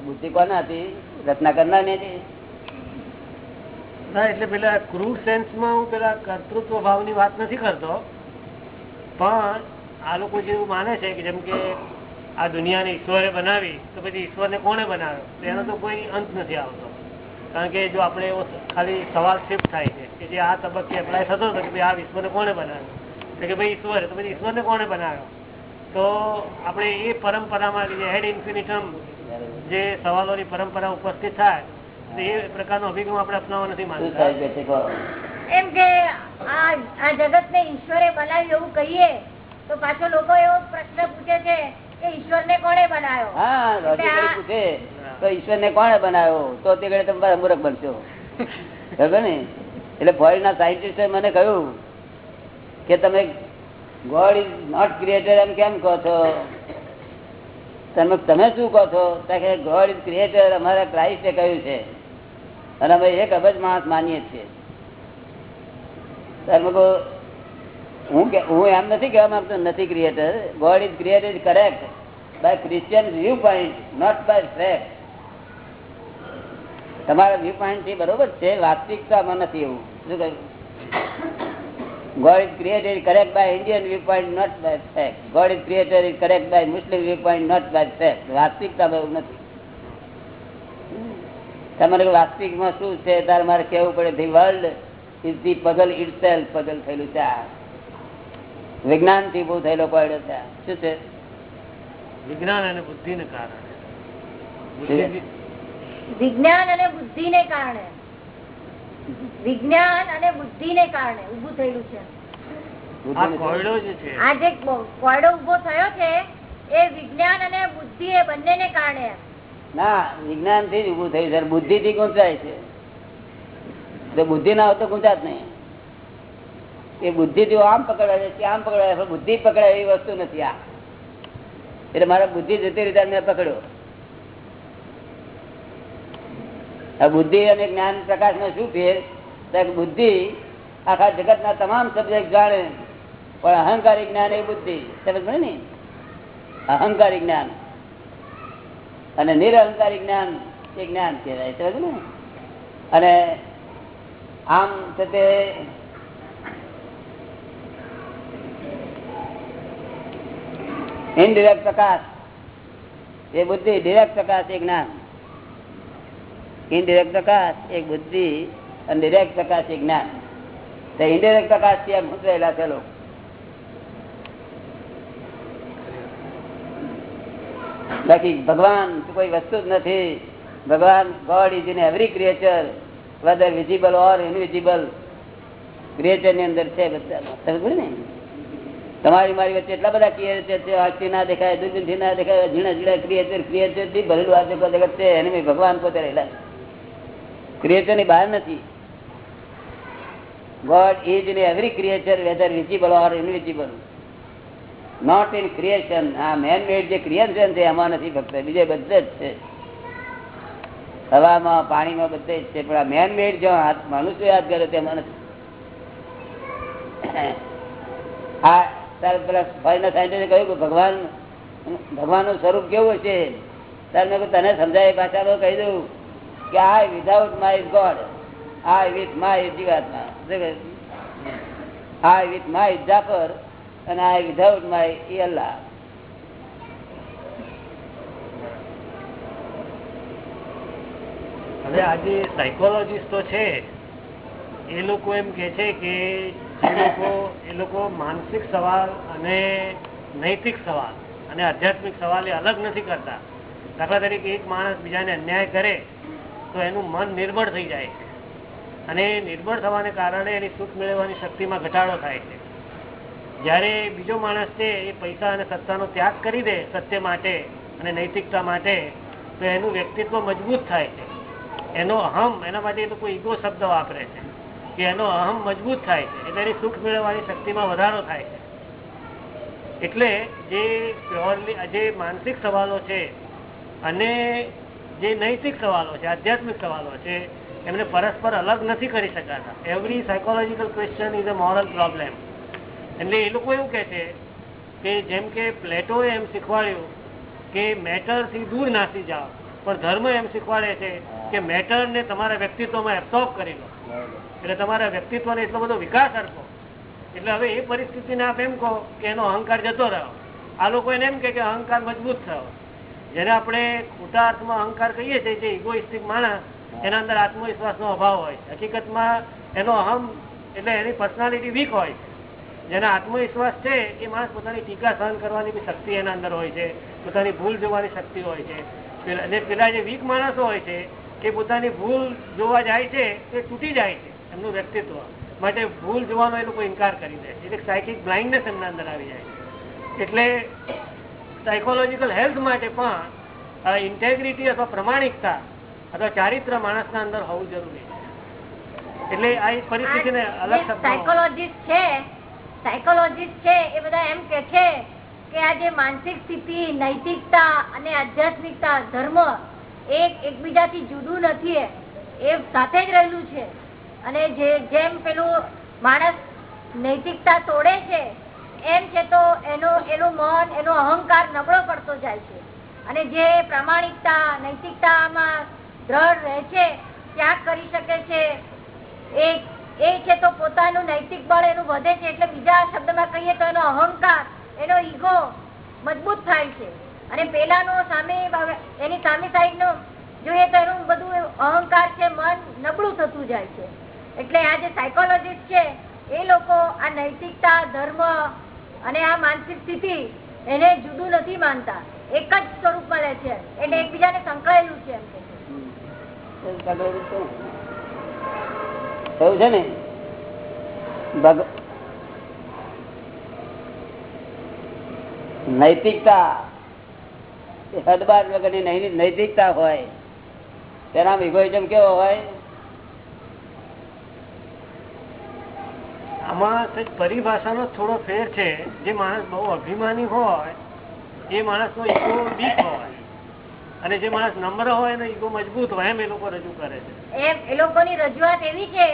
Speaker 2: બુદ્ધિ કોને હતી? રચના કરનાર ને
Speaker 1: ના એટલે પેલા ક્રૂડ સેન્સમાં હું પેલા કર્તૃત્વ ભાવની વાત નથી કરતો. પણ આ લોકો જેવું માને છે કે જેમ કે આ દુનિયાને ઈશ્વરે બનાવી તો પછી ઈશ્વરને કોણે બનાવ્યો? એનો તો કોઈ અંત નથી આવતો. કારણ કે જો આપણે એવો ખાલી સવાલ શિફ્ટ થાય છે કે જે આ તબક્કે એપ્લાય થતો હતો કે ભાઈ આ વિશ્વને કોણે બનાવ્યો? એટલે કે ભાઈ ઈશ્વરે તો પછી ઈશ્વરને કોણે બનાવ્યો? તો આપણે એ પરંપરામાં લીધે હેડ ઇન્ફિનિટમ જે સવાલોની પરંપરા ઉપસ્થિત થાય તો એ પ્રકારનો અભિગમ આપણે અપનાવવા નથી
Speaker 2: કહો?
Speaker 3: એમ કે આ આ જગત ને ઈશ્વરે બનાવ્યું એવું કહીએ તો પાછો લોકો એવો પ્રશ્ન પૂછે છે કે ઈશ્વર ને કોને બનાવ્યો
Speaker 2: તો તો ઘડે તમે મૂરખ બનશો. બરાબર ને? એટલે ફોરેન ના સાયન્ટિસ્ટે મને કહ્યું કે તમે ગોડ ઇઝ નોટ ક્રિએટર એમ કેમ કહો છો? તમે તમે શું કહો છો? કે ગોડ ઇઝ ક્રિએટર અમારા ક્રાઇસ્ટે કહ્યું છે. અને અમે એક અબજ માણસ માનીએ છીએ. તમે મેં કહ્યું, હું એમ નથી કહેવા માંગતો, નથી creator god is created correct by Christian view point not by fact તમારા વ્યૂ પોઈન્ટથી બરોબર છે, વાસ્તવિકતામાં નથી એવું. શું કહ્યું? God is created correct by Indian view point not by fact god is created is correct by Muslim view point not by fact વાસ્તવિકતામાં એવું નથી. તમારે વાસ્તવિકમાં શું છે? તારે મારે કેવું પડે ધી વર્લ્ડ ઇઝ ધી પગલ ઇટ સેલ્ફ પગલ થયેલું છે. વિજ્ઞાનથી બહુ થયેલો પડ્યો છે. શું છે?
Speaker 1: વિજ્ઞાન અને બુદ્ધિને કારણે.
Speaker 3: વિજ્ઞાન અને બુદ્ધિ ને કારણે. વિજ્ઞાન અને બુદ્ધિ ને કારણે ઉભું થયેલું છે.
Speaker 1: આ કોયડો જે
Speaker 3: કોયડો ઊભો થયો છે એ વિજ્ઞાન અને બુદ્ધિ એ બંને ને કારણે.
Speaker 2: ના વિજ્ઞાનથી જ ઉભું થયું છે. બુદ્ધિ થી ગુંચાય છે. બુદ્ધિ ના હોય તો ગુંચાત નહીં. એ બુદ્ધિ જો આમ પકડાય છે આમ પકડાય પણ બુદ્ધિ પકડાય એવી વસ્તુ નથી આ. એટલે મારા બુદ્ધિ જતી રીતે મેં પકડ્યો. આ બુદ્ધિ અને જ્ઞાન પ્રકાશ નો શું ફેર? બુદ્ધિ આખા જગત ના તમામ સબ્જેક્ટ જાણે, પણ અહંકારી જ્ઞાન એ બુદ્ધિ. સમજ પડે ને? અહંકારી જ્ઞાન. અને નિરહંકારી જ્ઞાન એ જ્ઞાન કહેવાય. સમજ ને? અને આમ છે તે ઇનડિરેક્ટ પ્રકાશ. એ બુદ્ધિ ડિરેક્ટ પ્રકાશ એ જ્ઞાન. ઇનડિરેક્ટ પ્રકાશ એક બુદ્ધિ અને ડિરેક્ટ પ્રકાશ એ જ્ઞાન. ઇનડિરેક્ટ પ્રકાશથી ગુંચવાયેલા છે લોકો. બાકી ભગવાન કોઈ વસ્તુ જ નથી. ભગવાન god is in every creature whether visible or invisible ક્રિએચરની અંદર છે બધા. ને તમારી મારી વચ્ચે એટલા બધા ક્રિએચર છે, આખી ના દેખાય દૂરબીનથી ના દેખાય, ઝીણા ઝીણા ક્રિએચર ક્રિએચર ભરેલું આ જગત છે, એને ભગવાન પોતે રહેલા ક્રિએચરની બહાર નથી. God is in every creature whether visible or invisible not in creation આ મેન મેડ જે ક્રિએશન છે, એમાં નથી ફક્ત બીજે બધે જ છે. હવામાં, પાણીમાં બધે જ છે, પણ આ મેન મેડ જો હાથ- મનુષ્ય યાદ કરે તેમાં નથી. આ તારે પેલા ફોરેનના સાયન્ટિસ્ટે કહ્યું કે ભગવાન, ભગવાનનું સ્વરૂપ કેવું છે તારે તને સમજાય પાછા કહી દઉં કે આ વિધાઉટ માય ગોડ આ વિથ માય જીવાત્મા. આ વિથ માય જાફર અને આ વિધાઉટ માય ઈ અલ્લાહ
Speaker 1: આજે સાયકોલોજીસ્ટો છે. એ લોકો એમ કે છે કે એ લોકો માનસિક સવાલ અને નૈતિક સવાલ અને આધ્યાત્મિક સવાલ એ અલગ નથી કરતા. દાખલા તરીકે એક માણસ બીજાને અન્યાય કરે, તો એનું મન નિર્બળ થઈ જાય છે. અને નિર્બળ થવાને કારણે એની સુખ મેળવવાની શક્તિમાં ઘટાડો થાય છે. જ્યારે બીજો માણસ છે, એ પૈસા અને સત્તાનો ત્યાગ કરી દે સત્ય માટે અને નૈતિકતા માટે, તો એનું વ્યક્તિત્વ મજબૂત થાય છે. એનો અહમ એના માટે એ લોકો ઈગો શબ્દ વાપરે છે. કે એનો અહમ મજબૂત થાય છે, એટલે એની સુખ મેળવવાની શક્તિમાં વધારો થાય છે. એટલે જે જે માનસિક સવાલો છે અને જે નૈતિક સવાલો છે, આધ્યાત્મિક સવાલો છે, એમને પરસ્પર અલગ નથી કરી શકાતા. Every psychological question is a moral problem એટલે એ લોકો એવું કહે છે કે જેમ કે પ્લેટોએ એમ શીખવાડ્યું કે મેટરથી દૂર નાસી જાઓ. પણ ધર્મ એમ શીખવાડે છે કે મેટરને તમારા વ્યક્તિત્વમાં એબ્સોર્બ કરી લો. એટલે તમારા વ્યક્તિત્વને એટલો બધો વિકાસ અર્પો એટલે હવે એ પરિસ્થિતિને આપ એમ કહો કે એનો અહંકાર જતો રહ્યો. આ લોકો એમ કે અહંકાર મજબૂત થયો. જેને આપણે ખોટા અર્થમાં અહંકાર કહીએ છીએ ઇગોઇસ્ટિક માણસ, એના અંદર આત્મવિશ્વાસનો અભાવ હોય હકીકતમાં એનો અહમ એટલે એની પર્સનાલિટી વીક હોય જેના આત્મવિશ્વાસ છે, એ માણસ પોતાની ટીકા સહન કરવાની બી શક્તિ એના અંદર હોય છે. પોતાની ભૂલ જોવાની શક્તિ હોય છે. અને પેલા જે વીક માણસો હોય છે, એ પોતાની ભૂલ જોવા જાય છે, તે તૂટી જાય છે. એમનું વ્યક્તિત્વ. માટે ભૂલ જોવાનો એ લોકો ઇનકાર કરી દે એટલે સાયકિક બ્લાઇન્ડનેસ એમના અંદર આવી જાય એટલે સાયકોલોજીકલ હેલ્થ માટે પણ ઇન્ટેગ્રિટી અથવા પ્રમાણિકતા અથવા ચારિત્ર માણસના અંદર હોવું જરૂરી છે. એટલે આ પરિસ્થિતિને અલગ
Speaker 3: સાયકોલોજીસ્ટ છે સાયકોલોજીસ્ટ છે એ બધા એમ કે છે કે આ જે માનસિક સ્થિતિ નૈતિકતા અને આધ્યાત્મિકતા ધર્મ એક એકબીજાથી જુદું નથી એ સાથે જ રહેલું છે. અને જે જેમ પેલું માણસ નૈતિકતા તોડે છે, એમ છે તો એનો, એનું મન, એનો અહંકાર નબળો પડતો જાય છે. અને જે પ્રામાણિકતા, નૈતિકતામાં દ્રઢ રહે છે, ત્યાગ કરી શકે છે, એ એ છે તો પોતાનું નૈતિક બળ એનું વધે છે, એટલે બીજા શબ્દમાં કહીએ તો એનો અહંકાર, એનો ઈગો મજબૂત થાય છે. અને પેલાનો સામે એની સામે સાઈડ નો જોઈએ તો એનું બધું અહંકાર છે, મન નબળું થતું જાય છે. એટલે આ જે સાયકોલોજીસ્ટ છે, એ લોકો આ નૈતિકતા, ધર્મ અને આ માનસિક સ્થિતિ એને જુદું નથી માનતા. એક જ સ્વરૂપમાં લે છે. એટલે એકબીજાને સંકળાયેલું છે
Speaker 2: એવું છે નૈતિકતા નૈતિકતા હોય. તેના ઇગોઇઝમ કેવો હોય?
Speaker 1: આમાં પરિભાષાનો થોડો ફેર છે. જે માણસ બહુ અભિમાની હોય એ માણસનો ઈગો વીક હોય અને જે માણસ નમ્ર હોય એનો ઈગો મજબૂત હોય એમ એ લોકો રજૂ કરે છે.
Speaker 3: એમ એ લોકોની રજૂઆત એવી છે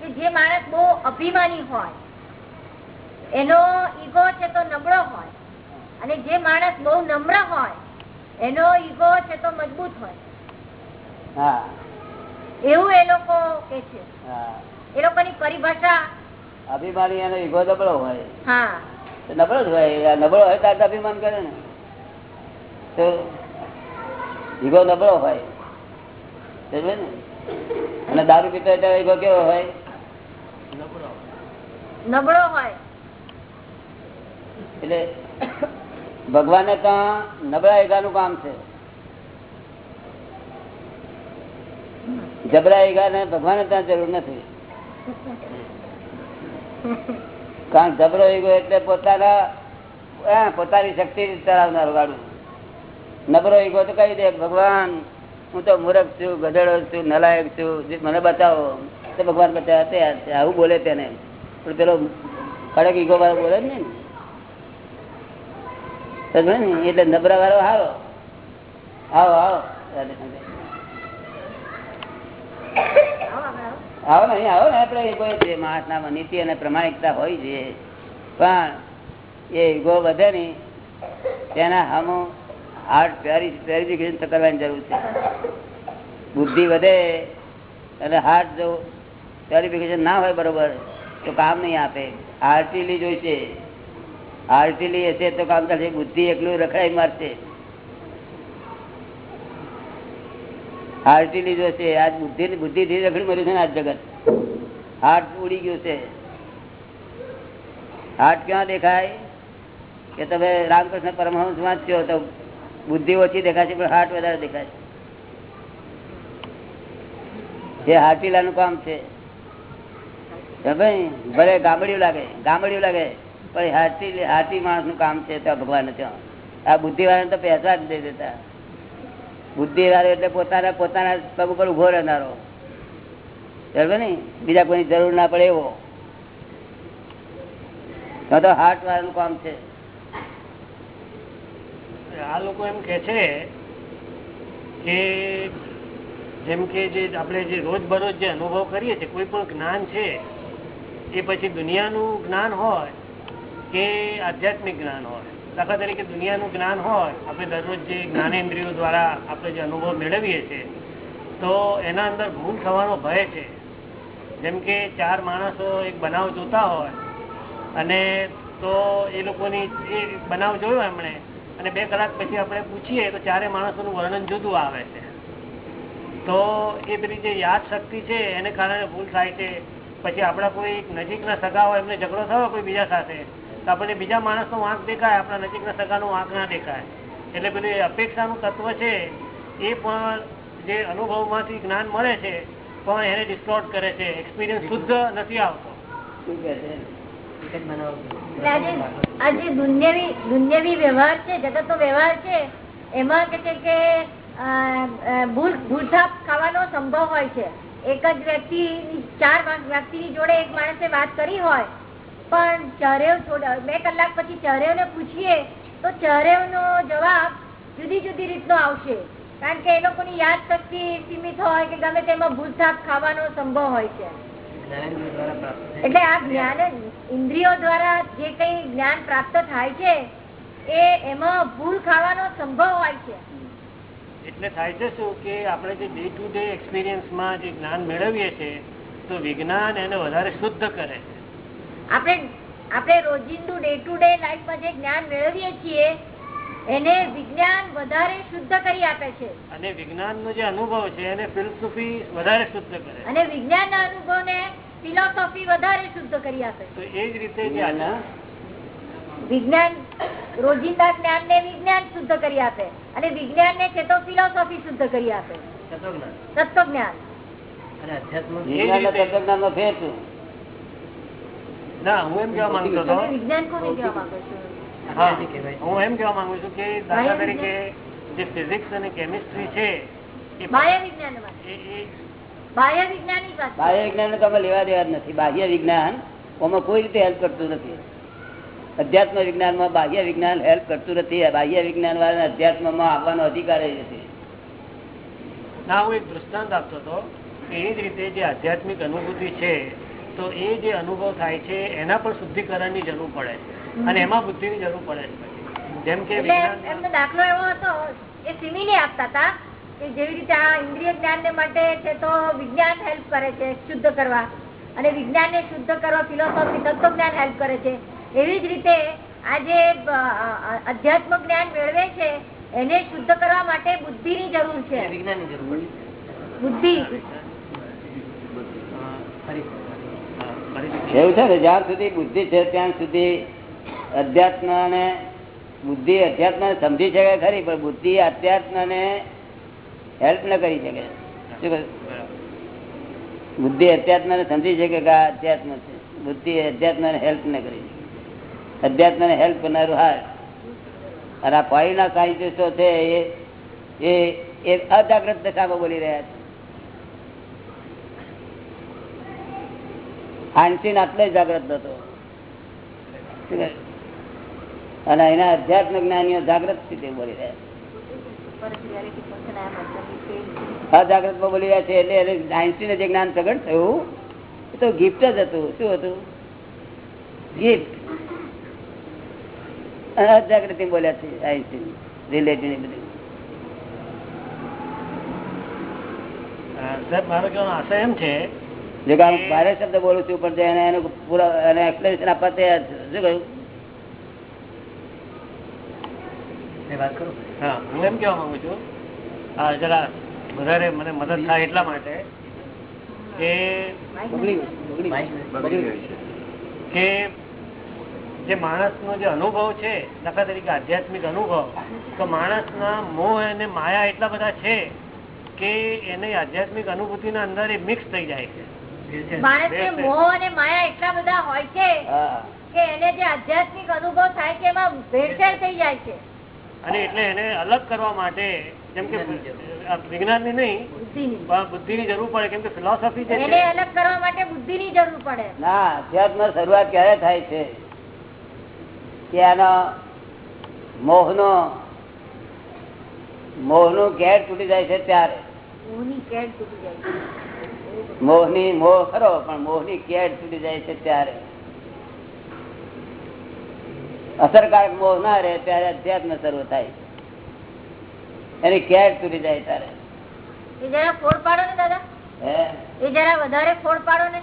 Speaker 3: કે જે માણસ બહુ અભિમાની હોય એનો ઈગો છે તો નબળો હોય અને જે માણસ બહુ નમ્ર હોય એનો ઈગો છે તો મજબૂત હોય.
Speaker 2: હા.
Speaker 3: એવું એ લોકો કે છે. એ લોકોની પરિભાષા
Speaker 2: અભિમાની એનો ઈગો નબળો હોય.
Speaker 3: હા.
Speaker 2: નબળો જ હોય. નબળો હોય ત્યારે અભિમાન કરે ને. તો ઈગો નબળો હોય. ને? અને દારૂ પીતો એટલે ઈગો કેવો હોય?
Speaker 1: નબળો
Speaker 3: નબળો હોય.
Speaker 2: એટલે ભગવાને ત્યાં નબળા ઈગાનું કામ છે. જબરા ઈગા ને ભગવાને ત્યાં જરૂર નથી. કારણ જબરો એટલે પોતાના પોતાની શક્તિ ચલાવનાર ગાડું. નબળો ઈગો તો કહી દે, ભગવાન, હું તો મૂરખ છું, ગધેડો છું, નલાયક છું. મને બતાવો. તો ભગવાન બતાવ્યા આવું બોલે તેને. પણ પેલો કડક ઈગો વાળો બોલે ને? એટલે નબળા વાળો હારો. આવો આવો. રાધે. આવો ને અહીં આવો ને, આપણે કોઈ છે નીતિ અને પ્રમાણિકતા હોય છે, પણ એ ઈગો વધે નહીં તેના હમો હાર્ટ પ્યોરિફિકેશન કરવાની જરૂર છે. બુદ્ધિ વધે અને હાર્ટ જો પ્યોરિફિકેશન ના હોય બરોબર, તો કામ નહીં આપે. હાર્ટીલી જોઈશે. હાર્ટીલી હશે તો કામ કરશે બુદ્ધિ એકલું રખડાઈ મારશે. આર્ટિલી છે, આજ બુદ્ધિ બુદ્ધિ થી રખડી મળ્યું છે ને આજ જગત. હાર્ટ ઉડી ગયું છે. હાર્ટ ક્યાં દેખાય? કે તમે રામકૃષ્ણ પરમહંસ વાંચ્યો તો બુદ્ધિ ઓછી દેખાશે, પણ હાર્ટ વધારે દેખાશે. એ હાર્ટીલાનું કામ છે. ભાઈ? ભલે ગામડિયું લાગે ગામડિયું લાગે, પણ એ હાર્ટી હાર્ટી માણસનું કામ છે, ત્યાં ભગવાન ત્યાં આ બુદ્ધિ વાળાને તો પૈસા જ દઈ દેતા. બુદ્ધિ વાળો એટલે પોતાના પોતાના પગ ઉપર ઊભો રહેનારો. બરાબર ને? બીજા કોઈની જરૂર ના પડે એવો. તો હાર્ટ વાળાનું કામ છે.
Speaker 1: આ લોકો એમ કે છે કે જેમ કે જે આપણે જે રોજબરોજ જે અનુભવ કરીએ છીએ, કોઈ પણ જ્ઞાન છે, એ પછી દુનિયાનું જ્ઞાન હોય કે આધ્યાત્મિક જ્ઞાન હોય. દાખલા તરીકે દુનિયાનું જ્ઞાન હોય, આપણે દરરોજ જે જ્ઞાનેન્દ્રિયો દ્વારા આપણે જે અનુભવ મેળવીએ છીએ, તો એના અંદર ભૂલ થવાનો ભય છે. જેમ કે ચાર માણસો એક બનાવ જોતા હોય, અને તો એ લોકોની એ બનાવ જોયો એમણે, અને બે કલાક પછી આપણે પૂછીએ, તો ચારે માણસોનું વર્ણન જુદું આવે છે. તો એ પેલી જે યાદ શક્તિ છે, એને કારણે ભૂલ થાય છે. પછી આપણા કોઈ નજીકના સગા હોય, એમને ઝઘડો થયો કોઈ બીજા સાથે તો આપણને બીજા માણસનો વાંક દેખાય આપણા નજીકના સગાનો વાંક ના દેખાય. એટલે પેલું અપેક્ષાનું તત્વ છે એ પણ જે અનુભવમાંથી જ્ઞાન મળે છે પણ એને ડિસ્ટોર્ટ કરે છે એક્સપિરિયન્સ શુદ્ધ નથી આવતો.
Speaker 3: દુન્યવી દુન્યવી વ્યવહાર છે જગતનો વ્યવહાર છે એમાં કે છે કે ભૂલ ભૂલથાપ ખાવાનો સંભવ હોય છે. એક જ વ્યક્તિ ચાર વ્યક્તિની જોડે એક માણસે વાત કરી હોય પણ ચહેરેવ થોડા બે કલાક પછી ચહેરેવને પૂછીએ, તો ચહેરેવનો જવાબ જુદી જુદી રીતનો આવશે. કારણ કે એ લોકોની યાદ શક્તિ સીમિત હોય કે ગમે તેમાં ભૂલથાપ ખાવાનો સંભવ હોય છે. એટલે આ જ્ઞાન ઇન્દ્રિયો દ્વારા જે કઈ જ્ઞાન પ્રાપ્ત થાય છે, એ એમાં ભૂલ ખાવાનો સંભવ હોય છે.
Speaker 1: એટલે થાય છે શું કે આપણે જે ડે ટુ ડે એક્સપિરિયન્સમાં જે જ્ઞાન મેળવીએ છીએ, તો વિજ્ઞાન એને વધારે શુદ્ધ કરે છે.
Speaker 3: આપણે આપણે રોજિંદુ ડે ટુ ડે લાઈફમાં જે જ્ઞાન મેળવીએ છીએ એને વિજ્ઞાન વધારે શુદ્ધ કરી આપે છે.
Speaker 1: અને વિજ્ઞાનનો જે અનુભવ છે એને ફિલોસોફી વધારે શુદ્ધ કરે
Speaker 3: અને વિજ્ઞાન ના અનુભવ ને ફિલોસોફી વધારે શુદ્ધ કરી આપે
Speaker 1: તો એ જ રીતે
Speaker 3: વિજ્ઞાન રોજિંદા જ્ઞાન ને વિજ્ઞાન શુદ્ધ કરી આપે. અને વિજ્ઞાન ને છે તો ફિલોસોફી શુદ્ધ કરી આપે તત્વ જ્ઞાન
Speaker 2: વિજ્ઞાન તત્વજ્ઞાનનો ફેર શું
Speaker 1: ના હું એમ કેવા માંગતો હતો હા હું એમ કેવા માંગુ છું કે દાખલા તરીકે જે ફિઝિક્સ અને કેમિસ્ટ્રી છે
Speaker 3: બાહ્ય વિજ્ઞાન
Speaker 2: તો લેવા દેવા નથી. બાહ્ય વિજ્ઞાન ઓમાં કોઈ રીતે હેલ્પ કરતું નથી. અધ્યાત્મ વિજ્ઞાનમાં બાહ્ય વિજ્ઞાન હેલ્પ કરતું નથી. બાહ્ય વિજ્ઞાન વાળા અધ્યાત્મમાં આવવાનો અધિકાર જ નથી.
Speaker 1: ના હું એક દૃષ્ટાંત આપતો હતો કે એ જ રીતે જે આધ્યાત્મિક અનુભૂતિ છે તો એ જે અનુભવ થાય છે એના પણ શુદ્ધિકરણની જરૂર પડે છે. અને એમાં બુદ્ધિની જરૂર પડે છે જેમ કે
Speaker 3: એમનો દાખલો એવો હતો એ સિમિલી આપતા હતા કે જેવી રીતે આ ઇન્દ્રિય જ્ઞાન ને માટે છે તો વિજ્ઞાન હેલ્પ કરે છે શુદ્ધ કરવા. અને વિજ્ઞાન ને શુદ્ધ કરવા ફિલોસોફી તત્વ જ્ઞાન હેલ્પ કરે છે. એવી જ રીતે આ જે અધ્યાત્મ જ્ઞાન મેળવે છે એને શુદ્ધ કરવા માટે બુદ્ધિ ની જરૂર છે. બુદ્ધિ.
Speaker 2: એવું છે ને, જ્યાં સુધી બુદ્ધિ છે, ત્યાં સુધી અધ્યાત્મ ને બુદ્ધિ અધ્યાત્મ સમજી શકે ખરી, પણ બુદ્ધિ અધ્યાત્મ ને હેલ્પ ન કરી શકે. બુદ્ધિ અધ્યાત્મ ને સમજી શકે કે આ અધ્યાત્મ છે? બુદ્ધિ અધ્યાત્મ ને હેલ્પ ન કરી શકે. અધ્યાત્મ ને હેલ્પ કરનારું હાર અને આ ફોરીના સાયન્ટિસ્ટો છે? એ અજાગ્રત દશામાં બોલી રહ્યા છે. આઈન્સ્ટીન આટલે જાગ્રત હતો? અને એના અધ્યાત્મ જ્ઞાનીઓ જાગ્રત સ્થિતિ બોલી રહ્યા અજાગ્રતમાં બોલી રહ્યા છે એટલે આઈન્સ્ટીને જે જ્ઞાન પ્રગટ થયું, એ તો ગિફ્ટ જ હતું. શું હતું? ગિફ્ટ અજાગૃતિ બોલ્યા છે આઈન્સ્ટીન રિલેટિવ બધું.
Speaker 1: સાહેબ, મારો કહેવાનો આશય એમ છે
Speaker 2: જો કે હું ભારે શબ્દ બોલું છું પણ એને એનું પૂરા એને એક્સપ્લેનેશન આપવા તૈયાર છું શું કહ્યું
Speaker 1: હા હું એમ કહેવા માંગુ છું આ જરા વધારે મને મદદ થાય એટલા માટે કે
Speaker 2: બગડી ગયું, બગડી ગયું. બગડી ગયું.
Speaker 1: કે જે માણસનો જે અનુભવ છે દાખલા તરીકે આધ્યાત્મિક અનુભવ તો માણસના મોહ અને માયા એટલા બધા છે કે એને આધ્યાત્મિક અનુભૂતિના અંદર એ મિક્સ થઈ જાય છે
Speaker 3: માણસને મોહ અને માયા એટલા બધા હોય છે કે એને જે આધ્યાત્મિક અનુભવ થાય છે એમાં ભેળસેળ થઈ જાય છે.
Speaker 1: અને એટલે એને અલગ કરવા માટે જેમ કે વિજ્ઞાનની નહીં
Speaker 3: બુદ્ધિની.
Speaker 1: પણ બુદ્ધિની જરૂર પડે કેમ કે ફિલોસોફી છે
Speaker 3: એને અલગ કરવા માટે બુદ્ધિની જરૂર પડે.
Speaker 2: ના અધ્યાત્મ શરૂઆત ક્યારે થાય છે? કે આનો મોહનો મોહનું ગેર તૂટી જાય છે ત્યારે.
Speaker 3: મોહની ઘેર તૂટી જાય છે.
Speaker 2: મોહની મોહ ખરો પણ મોહની કેડ તૂટી જાય છે ત્યારે. અસરકારક મોહ ના રહે ત્યારે અધ્યાત્મ સર્વ થાય. એની કેડ છૂટી જાય ત્યારે.
Speaker 3: જરા ફોડ પાડો ને દાદા. એ જરા વધારે ફોડ પાડો ને.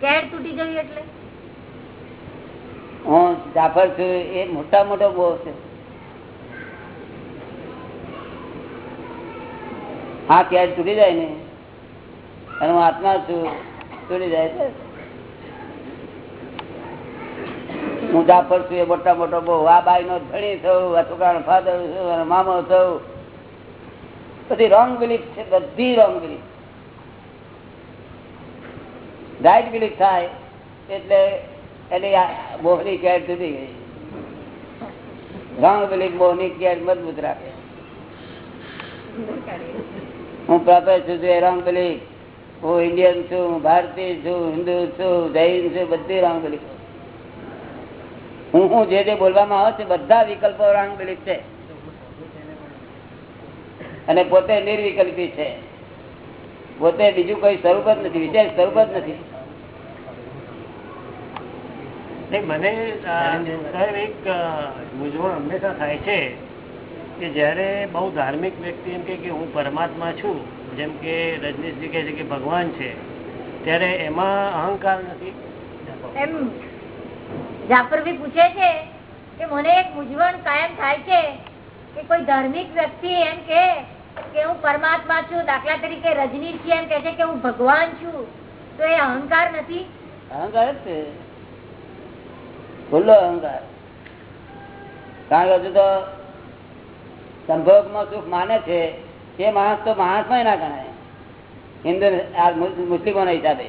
Speaker 3: કેડ તૂટી જવી એટલે.
Speaker 2: હું જાફર છું એ મોટા મોટો મોહ છે. હા કેર તૂટી જાય ને. અને હું આત્મા છું. છોડી જાય છે. હું જાફર છું એ મોટા મોટો બહુ આ બાઈ નો ધણી થયું આ છોકરાનો ફાધર છું મામો થયું બધી રોંગ બિલીફ છે, બધી રોંગ બિલીફ રાઈટ બિલીફ થાય, એટલે એની મોહની કેડ તૂટી ગઈ. રોંગ બિલીફ મોહની કેડ મજબૂત રાખે. હું પ્રોફેસર છું, એ રોંગ બિલીફ હું ઇન્ડિયન છું ભારતીય છું હિન્દુ છું, જૈન છું, બધી રોંગ હું હું જે જે બોલવામાં આવે છે, બધા વિકલ્પો રોંગ છે. અને પોતે નિર્વિકલ્પી છે. પોતે બીજું કોઈ સ્વરૂપ જ નથી, વિશેષ સ્વરૂપ જ નથી.
Speaker 1: મને સાહેબ, એક મૂંઝવણ હંમેશા થાય છે. કે જ્યારે બહુ ધાર્મિક વ્યક્તિ એમ કે હું પરમાત્મા છું જેમ કે રજનીશજી કહે છે કે ભગવાન છે ત્યારે એમાં અહંકાર નથી?
Speaker 3: એમ જાફરભી પૂછે છે કે મને એક મૂંઝવણ કાયમ થાય છે કે કોઈ ધાર્મિક વ્યક્તિ એમ કે કે હું પરમાત્મા છું દાખલા તરીકે રજનીશજી એમ કે છે કે હું ભગવાન છું તો એ અહંકાર નથી?
Speaker 2: અહંકાર જ છે. ખુલ્લો અહંકાર. કારણ કે તો સંભોગમાં સુખ માને છે એ માણસ તો માણસમાં ના ગણાય. હિન્દુ મુસ્લિમોના હિસાબે.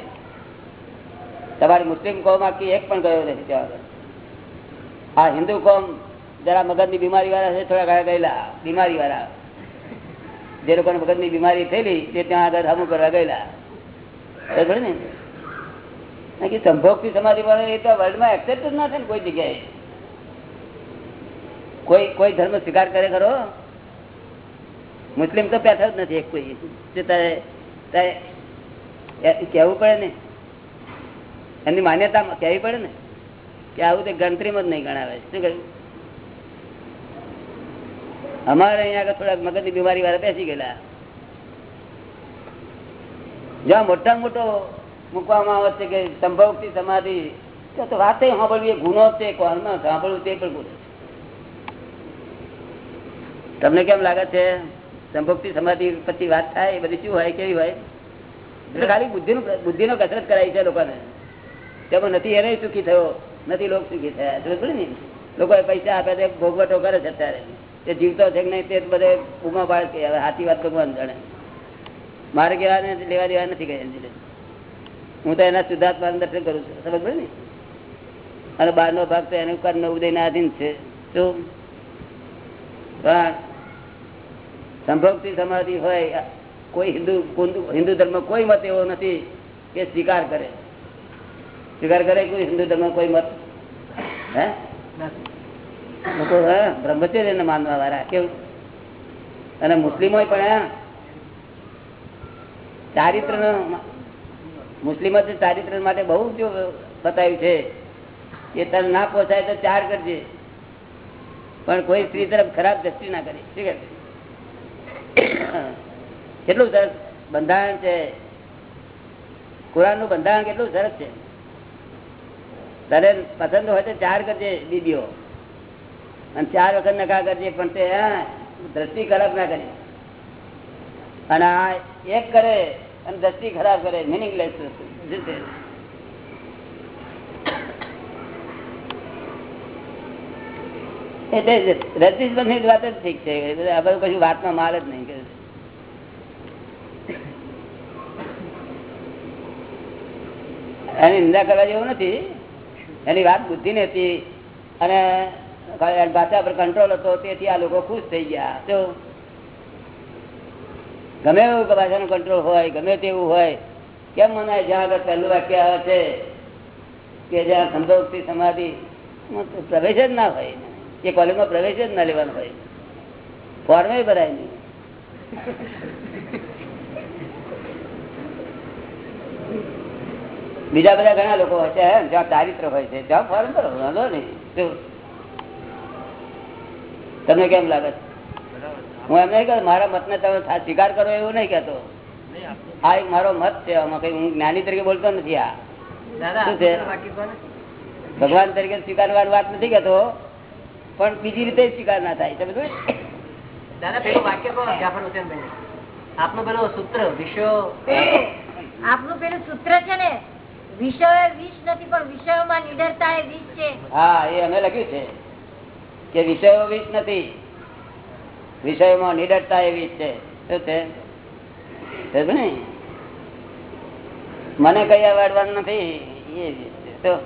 Speaker 2: તમારી મુસ્લિમ કોમ આખી એક પણ ગયો નથી આ હિન્દુ કોમ જરા મગજની બીમારી વાળા છે, થોડા ઘણા ગયેલા. બીમારી વાળા જે લોકોને મગજની બીમારી થયેલી, તે ત્યાં આગળ હમું કરવા ગયેલા. બરાબર ને સંભોગથી સમાધિ વાળો એ તો વર્લ્ડમાં એક્સેપ્ટ જ ના થાય ને કોઈ જગ્યાએ. કોઈ કોઈ ધર્મ સ્વીકાર કરે ખરો? મુસ્લિમ તો પેઠા જ નથી એક કોઈ. તારે તારે કહેવું પડે ને? એની માન્યતા કહેવી પડે ને? કે આવું તે ગણતરીમાં જ નહીં ગણાવે શું કહ્યું? અમારે અહીંયા આગળ થોડાક મગજની બીમારી વાળા બેસી ગયેલા. જ્યાં મોટા મોટો મૂકવામાં આવે છે કે સંભવથી સમાધિ, તો વાતે સાંભળવી એ ગુનો છે કોણમાં સાંભળવું તે પણ ગુનો તમને કેમ લાગે છે? સંભોગથી સમાધિ પછી વાત થાય, એ બધી શું હોય, કેવી હોય? ખાલી બુદ્ધિ બુદ્ધિ નો કસરત કરાય છે લોકોને. તેમાં નથી એને સુખી થયો, નથી લોક સુખી થયા. ને? લોકો પૈસા આપ્યા તે ભોગવટો કરે છે અત્યારે. તે જીવતો છે કે નહીં તે બધે ઉમા બાળ કે, હવે સાચી વાત ભગવાન જાણે. મારે કહેવા લેવા દેવા નથી કહે હું તો એના શુદ્ધાત્મા દર્શન કરું છું. સમજ પડે ને? અને બહારનો ભાગ તો એનું કર્મ ઉદયના આધીન છે. શું પણ સંભોગથી સમાધિ હોય, કોઈ હિન્દુ હિન્દુ ધર્મ કોઈ મત એવો નથી કે સ્વીકાર કરે. સ્વીકાર કરે કોઈ હિન્દુ ધર્મ કોઈ મત? હે? લોકો, હા બ્રહ્મચર્ય ને માનવા વાળા કેવું? અને મુસ્લિમો પણ ચારિત્ર મુસ્લિમો ચારિત્ર માટે બહુ જો બતાવ્યું છે કે તને ના પહોંચાય તો ચાર કરજે. પણ કોઈ સ્ત્રી તરફ ખરાબ દ્રષ્ટિ ના કરી. શું કહે કેટલું સરસ? બંધારણ છે. કુરાનનું બંધારણ કેટલું સરસ છે? તારે પસંદ હોય તો ચાર કરજે દીદીઓ અને ચાર વખત નકા કરજે, પણ તે દ્રષ્ટિ ખરાબ ના કરી. અને આ એક કરે અને દ્રષ્ટિ ખરાબ કરે. મિનિંગલેસ એટલે રજનીશભાઈ ની વાત જ ઠીક છે. આ કશું વાતમાં માલ જ નહીં એની નિંદા કરવા જેવું નથી. એની વાત બુદ્ધિ ને હતી. અને ભાષા પર કંટ્રોલ હતો. તેથી આ લોકો ખુશ થઈ ગયા. તો ગમે એવું ભાષાનો કંટ્રોલ હોય, ગમે તેવું હોય, કેમ મને જ્યાં આગળ પહેલું વાક્ય આવે છે કે જ્યાં સંતોષથી સમાધિ પ્રવેશ જ ના હોય. એ કોલેજમાં પ્રવેશ જ ના લેવાનો હોય. ફોર્મે ભરાય નહીં. બીજા બધા ઘણા લોકો હોય છે જ્યાં ચારિત્ર હોય છે. ત્યાં ફોર્મ ભરો વાંધો નહીં. તમને કેમ લાગે? હું એમ નહીં કહું મારા મતને તમે સ્વીકાર કરો એવું નહીં કહેતો. આ એક મારો મત છે આમાં કઈ હું જ્ઞાની તરીકે બોલતો નથી આ. શું છે? ભગવાન તરીકે સ્વીકારવાની વાત નથી કેતો પણ બીજી રીતે સ્વીકાર ના થાય. તમે?
Speaker 4: દાદા પેલું વાક્ય કહો જાફર હુસેનભાઈ આપનું પેલું સૂત્ર વિષયો?
Speaker 3: આપનું પેલું સૂત્ર છે ને વિષયો એ વિષ નથી પણ વિષયોમાં નિડરતા એ વિષ છે.
Speaker 2: હા એ અમે લખ્યું છે કે વિષયો વિષ નથી વિષયોમાં નિડરતા એ વિષ છે. શું છે? ને? મને કઈ આવડવાનું નથી એ વિષ છે. તો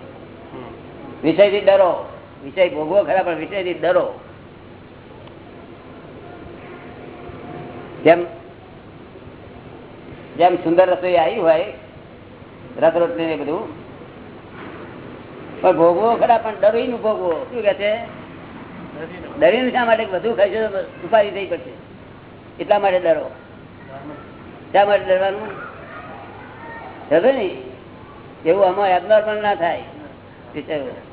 Speaker 2: વિષયથી ડરો. વિષય ભોગવો ખરા, પણ વિષયથી ડરો. જેમ જેમ સુંદર રસોઈ આવી હોય રસ ને બધું. પણ ભોગવો ખરા, પણ ડરી નું ભોગવો. શું કે છે? ડરીને શા માટે વધુ ખાય તો સુપારી થઈ પડશે. એટલા માટે ડરો. શા માટે ડરવાનું? સમજે ને એવું આમાં એબનોર્મલ ના થાય. વિષયો.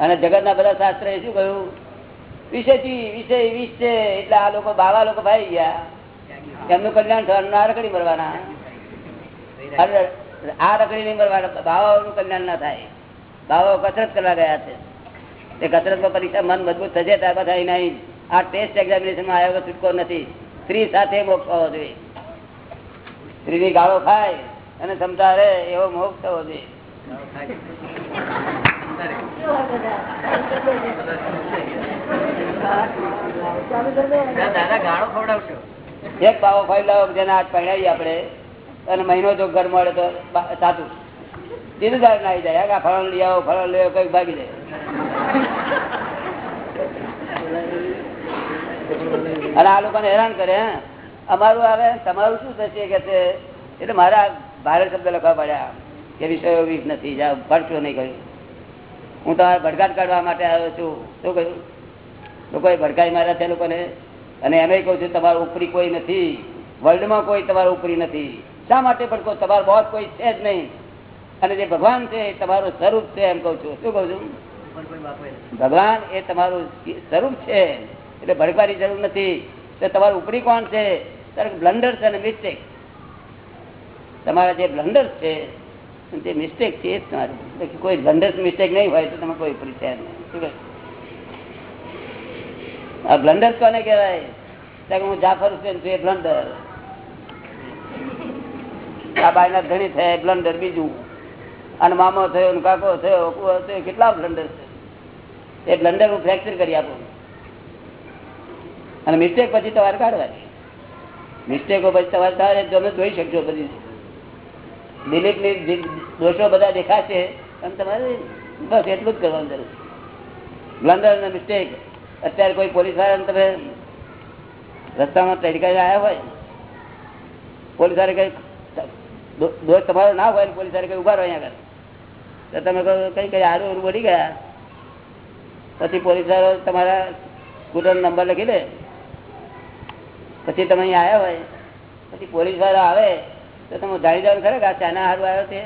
Speaker 2: અને જગત ના બધા શાસ્ત્ર શું કહ્યું? વિષય વિષય, વિષ છે, એટલે આ લોકો, બાવા લોકો ભાઈ ગયા. એમનું કલ્યાણ થવાનું, આ રખડી મરવાના. આ રખડી નહીં મરવાના, બાવાઓનું કલ્યાણ ના થાય. બાવાઓ કસરત કરવા ગયા છે. તે કસરતમાં પરીક્ષા મન મજબૂત થશે ત્યાર બધા નહીં આ ટેસ્ટ એક્ઝામિનેશનમાં આવ્યો છૂટકો નથી. સ્ત્રી સાથે મોક્ષ થવો જોઈએ. સ્ત્રીની ગાળો ખાય અને ક્ષમતા રહે એવો મોક્ષ થવો જોઈએ. એક પાવો ફાઈલ લાવો, જેને હાથ પહેણાવી આપણે. અને મહિનો જો ઘર મળે તો સાચું. સીધું દાર ના આવી જાય. આ ફળ લઈ આવો ફળ લઈ કઈ ભાગી જાય. અને આ લોકોને હેરાન કરે અમારું આવે, તમારું શું થશે કે એટલે મારા ભારે શબ્દ લખવા પડ્યા. કે વિષયો વીસ નથી, જા ભરશો નહીં કહ્યું હું તમારે ભડકાટ કાઢવા માટે આવ્યો છું. શું કહ્યું? લોકોએ ભડકાઈ માર્યા છે લોકોને. અને એમ કહું છું તમારું ઉપરી કોઈ નથી. વર્લ્ડમાં કોઈ તમારું ઉપરી નથી. શા માટે ભડકો? તમારો બોસ કોઈ છે જ નહીં. અને જે ભગવાન છે એ તમારું સ્વરૂપ છે એમ કહું છું. શું કહું છું. ભગવાન એ તમારું સ્વરૂપ છે. એટલે ભડકવાની જરૂર નથી. તો તમારું ઉપરી કોણ છે? બ્લન્ડર્સ અને મિસ્ટેક. તમારા જે બ્લન્ડર છે જે મિસ્ટેક છે જ તમારું. કોઈ બ્લન્ડર્સ મિસ્ટેક નહીં હોય તો તમે કોઈ ઉપરી નહીં. શું આ બ્લન્ડર્સ કોને કહેવાય? હું જાફર હુસેન છું, એ બ્લન્ડર આ બાયના ધણી થયા બ્લન્ડર બીજું. અને મામો થયો ને કાકો થયો, કુવો થયો, કેટલા બ્લન્ડર છે. એ બ્લન્ડર હું ફ્રેક્ચર કરી આપું. અને મિસ્ટેક પછી તમારે કાઢવાની. મિસ્ટેકો પછી તમારે તારે તમે જોઈ શકશો બધી. દિલીપની ની દોષો બધા દેખાશે અને તમારે બસ એટલું જ કરવાનું જરૂર બ્લન્ડર અને મિસ્ટેક અત્યારે કોઈ પોલીસ વાળાને તમે રસ્તામાં તડકાઈ આવ્યા હોય પોલીસવાળા કઈ દોષ તમારો ના હોય પોલીસવાળા કઈ ઊભા રહો અહીંયા આગળ. તો તમે કઈ કઈ આરું ઓરું બળી ગયા. પછી પોલીસ વાળો તમારા સ્કૂટર નંબર લખી દે. પછી તમે અહીંયા આવ્યા હોય, પછી પોલીસ વાળો આવે તો તમે જાણી જવાનું ખરે આ ચાના હારું આવ્યો છે?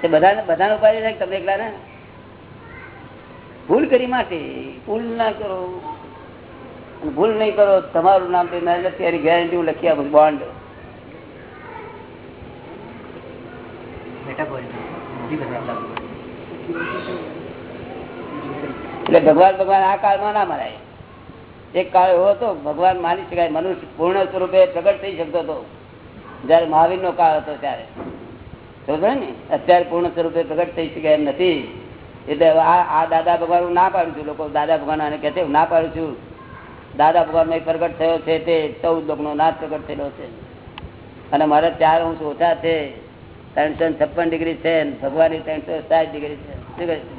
Speaker 2: તે બધાને બધાને તમને એકલા ને ભૂલ કરી માટે ભૂલ ના કરો. ભૂલ નહીં કરો, તમારું નામ તો મેં એની ગેરંટી હું લખી આપું બોન્ડ. એટલે ભગવાન ભગવાન આ કાળમાં ના મરાય. એક કાળ એવો હતો, ભગવાન માની શકાય, મનુષ્ય પૂર્ણ સ્વરૂપે પ્રગટ થઈ શકતો હતો. જયારે મહાવીર નો કાળ હતો ત્યારે. સમજો ને? અત્યારે પૂર્ણ સ્વરૂપે પ્રગટ થઈ શકે એમ નથી. એટલે આ દાદા ભગવાન હું ના પાડું છું. લોકો દાદા ભગવાન આને કહે છે, હું ના પાડું છું. દાદા ભગવાન પ્રગટ થયો છે તે ચૌદ લોકનો નાથ પ્રગટ થયેલો છે. અને મારા ચાર અંશ ઓછા છે. ત્રણસો છપ્પન ડિગ્રી છે ભગવાનની ત્રણસો સાઠ ડિગ્રી છે. શું?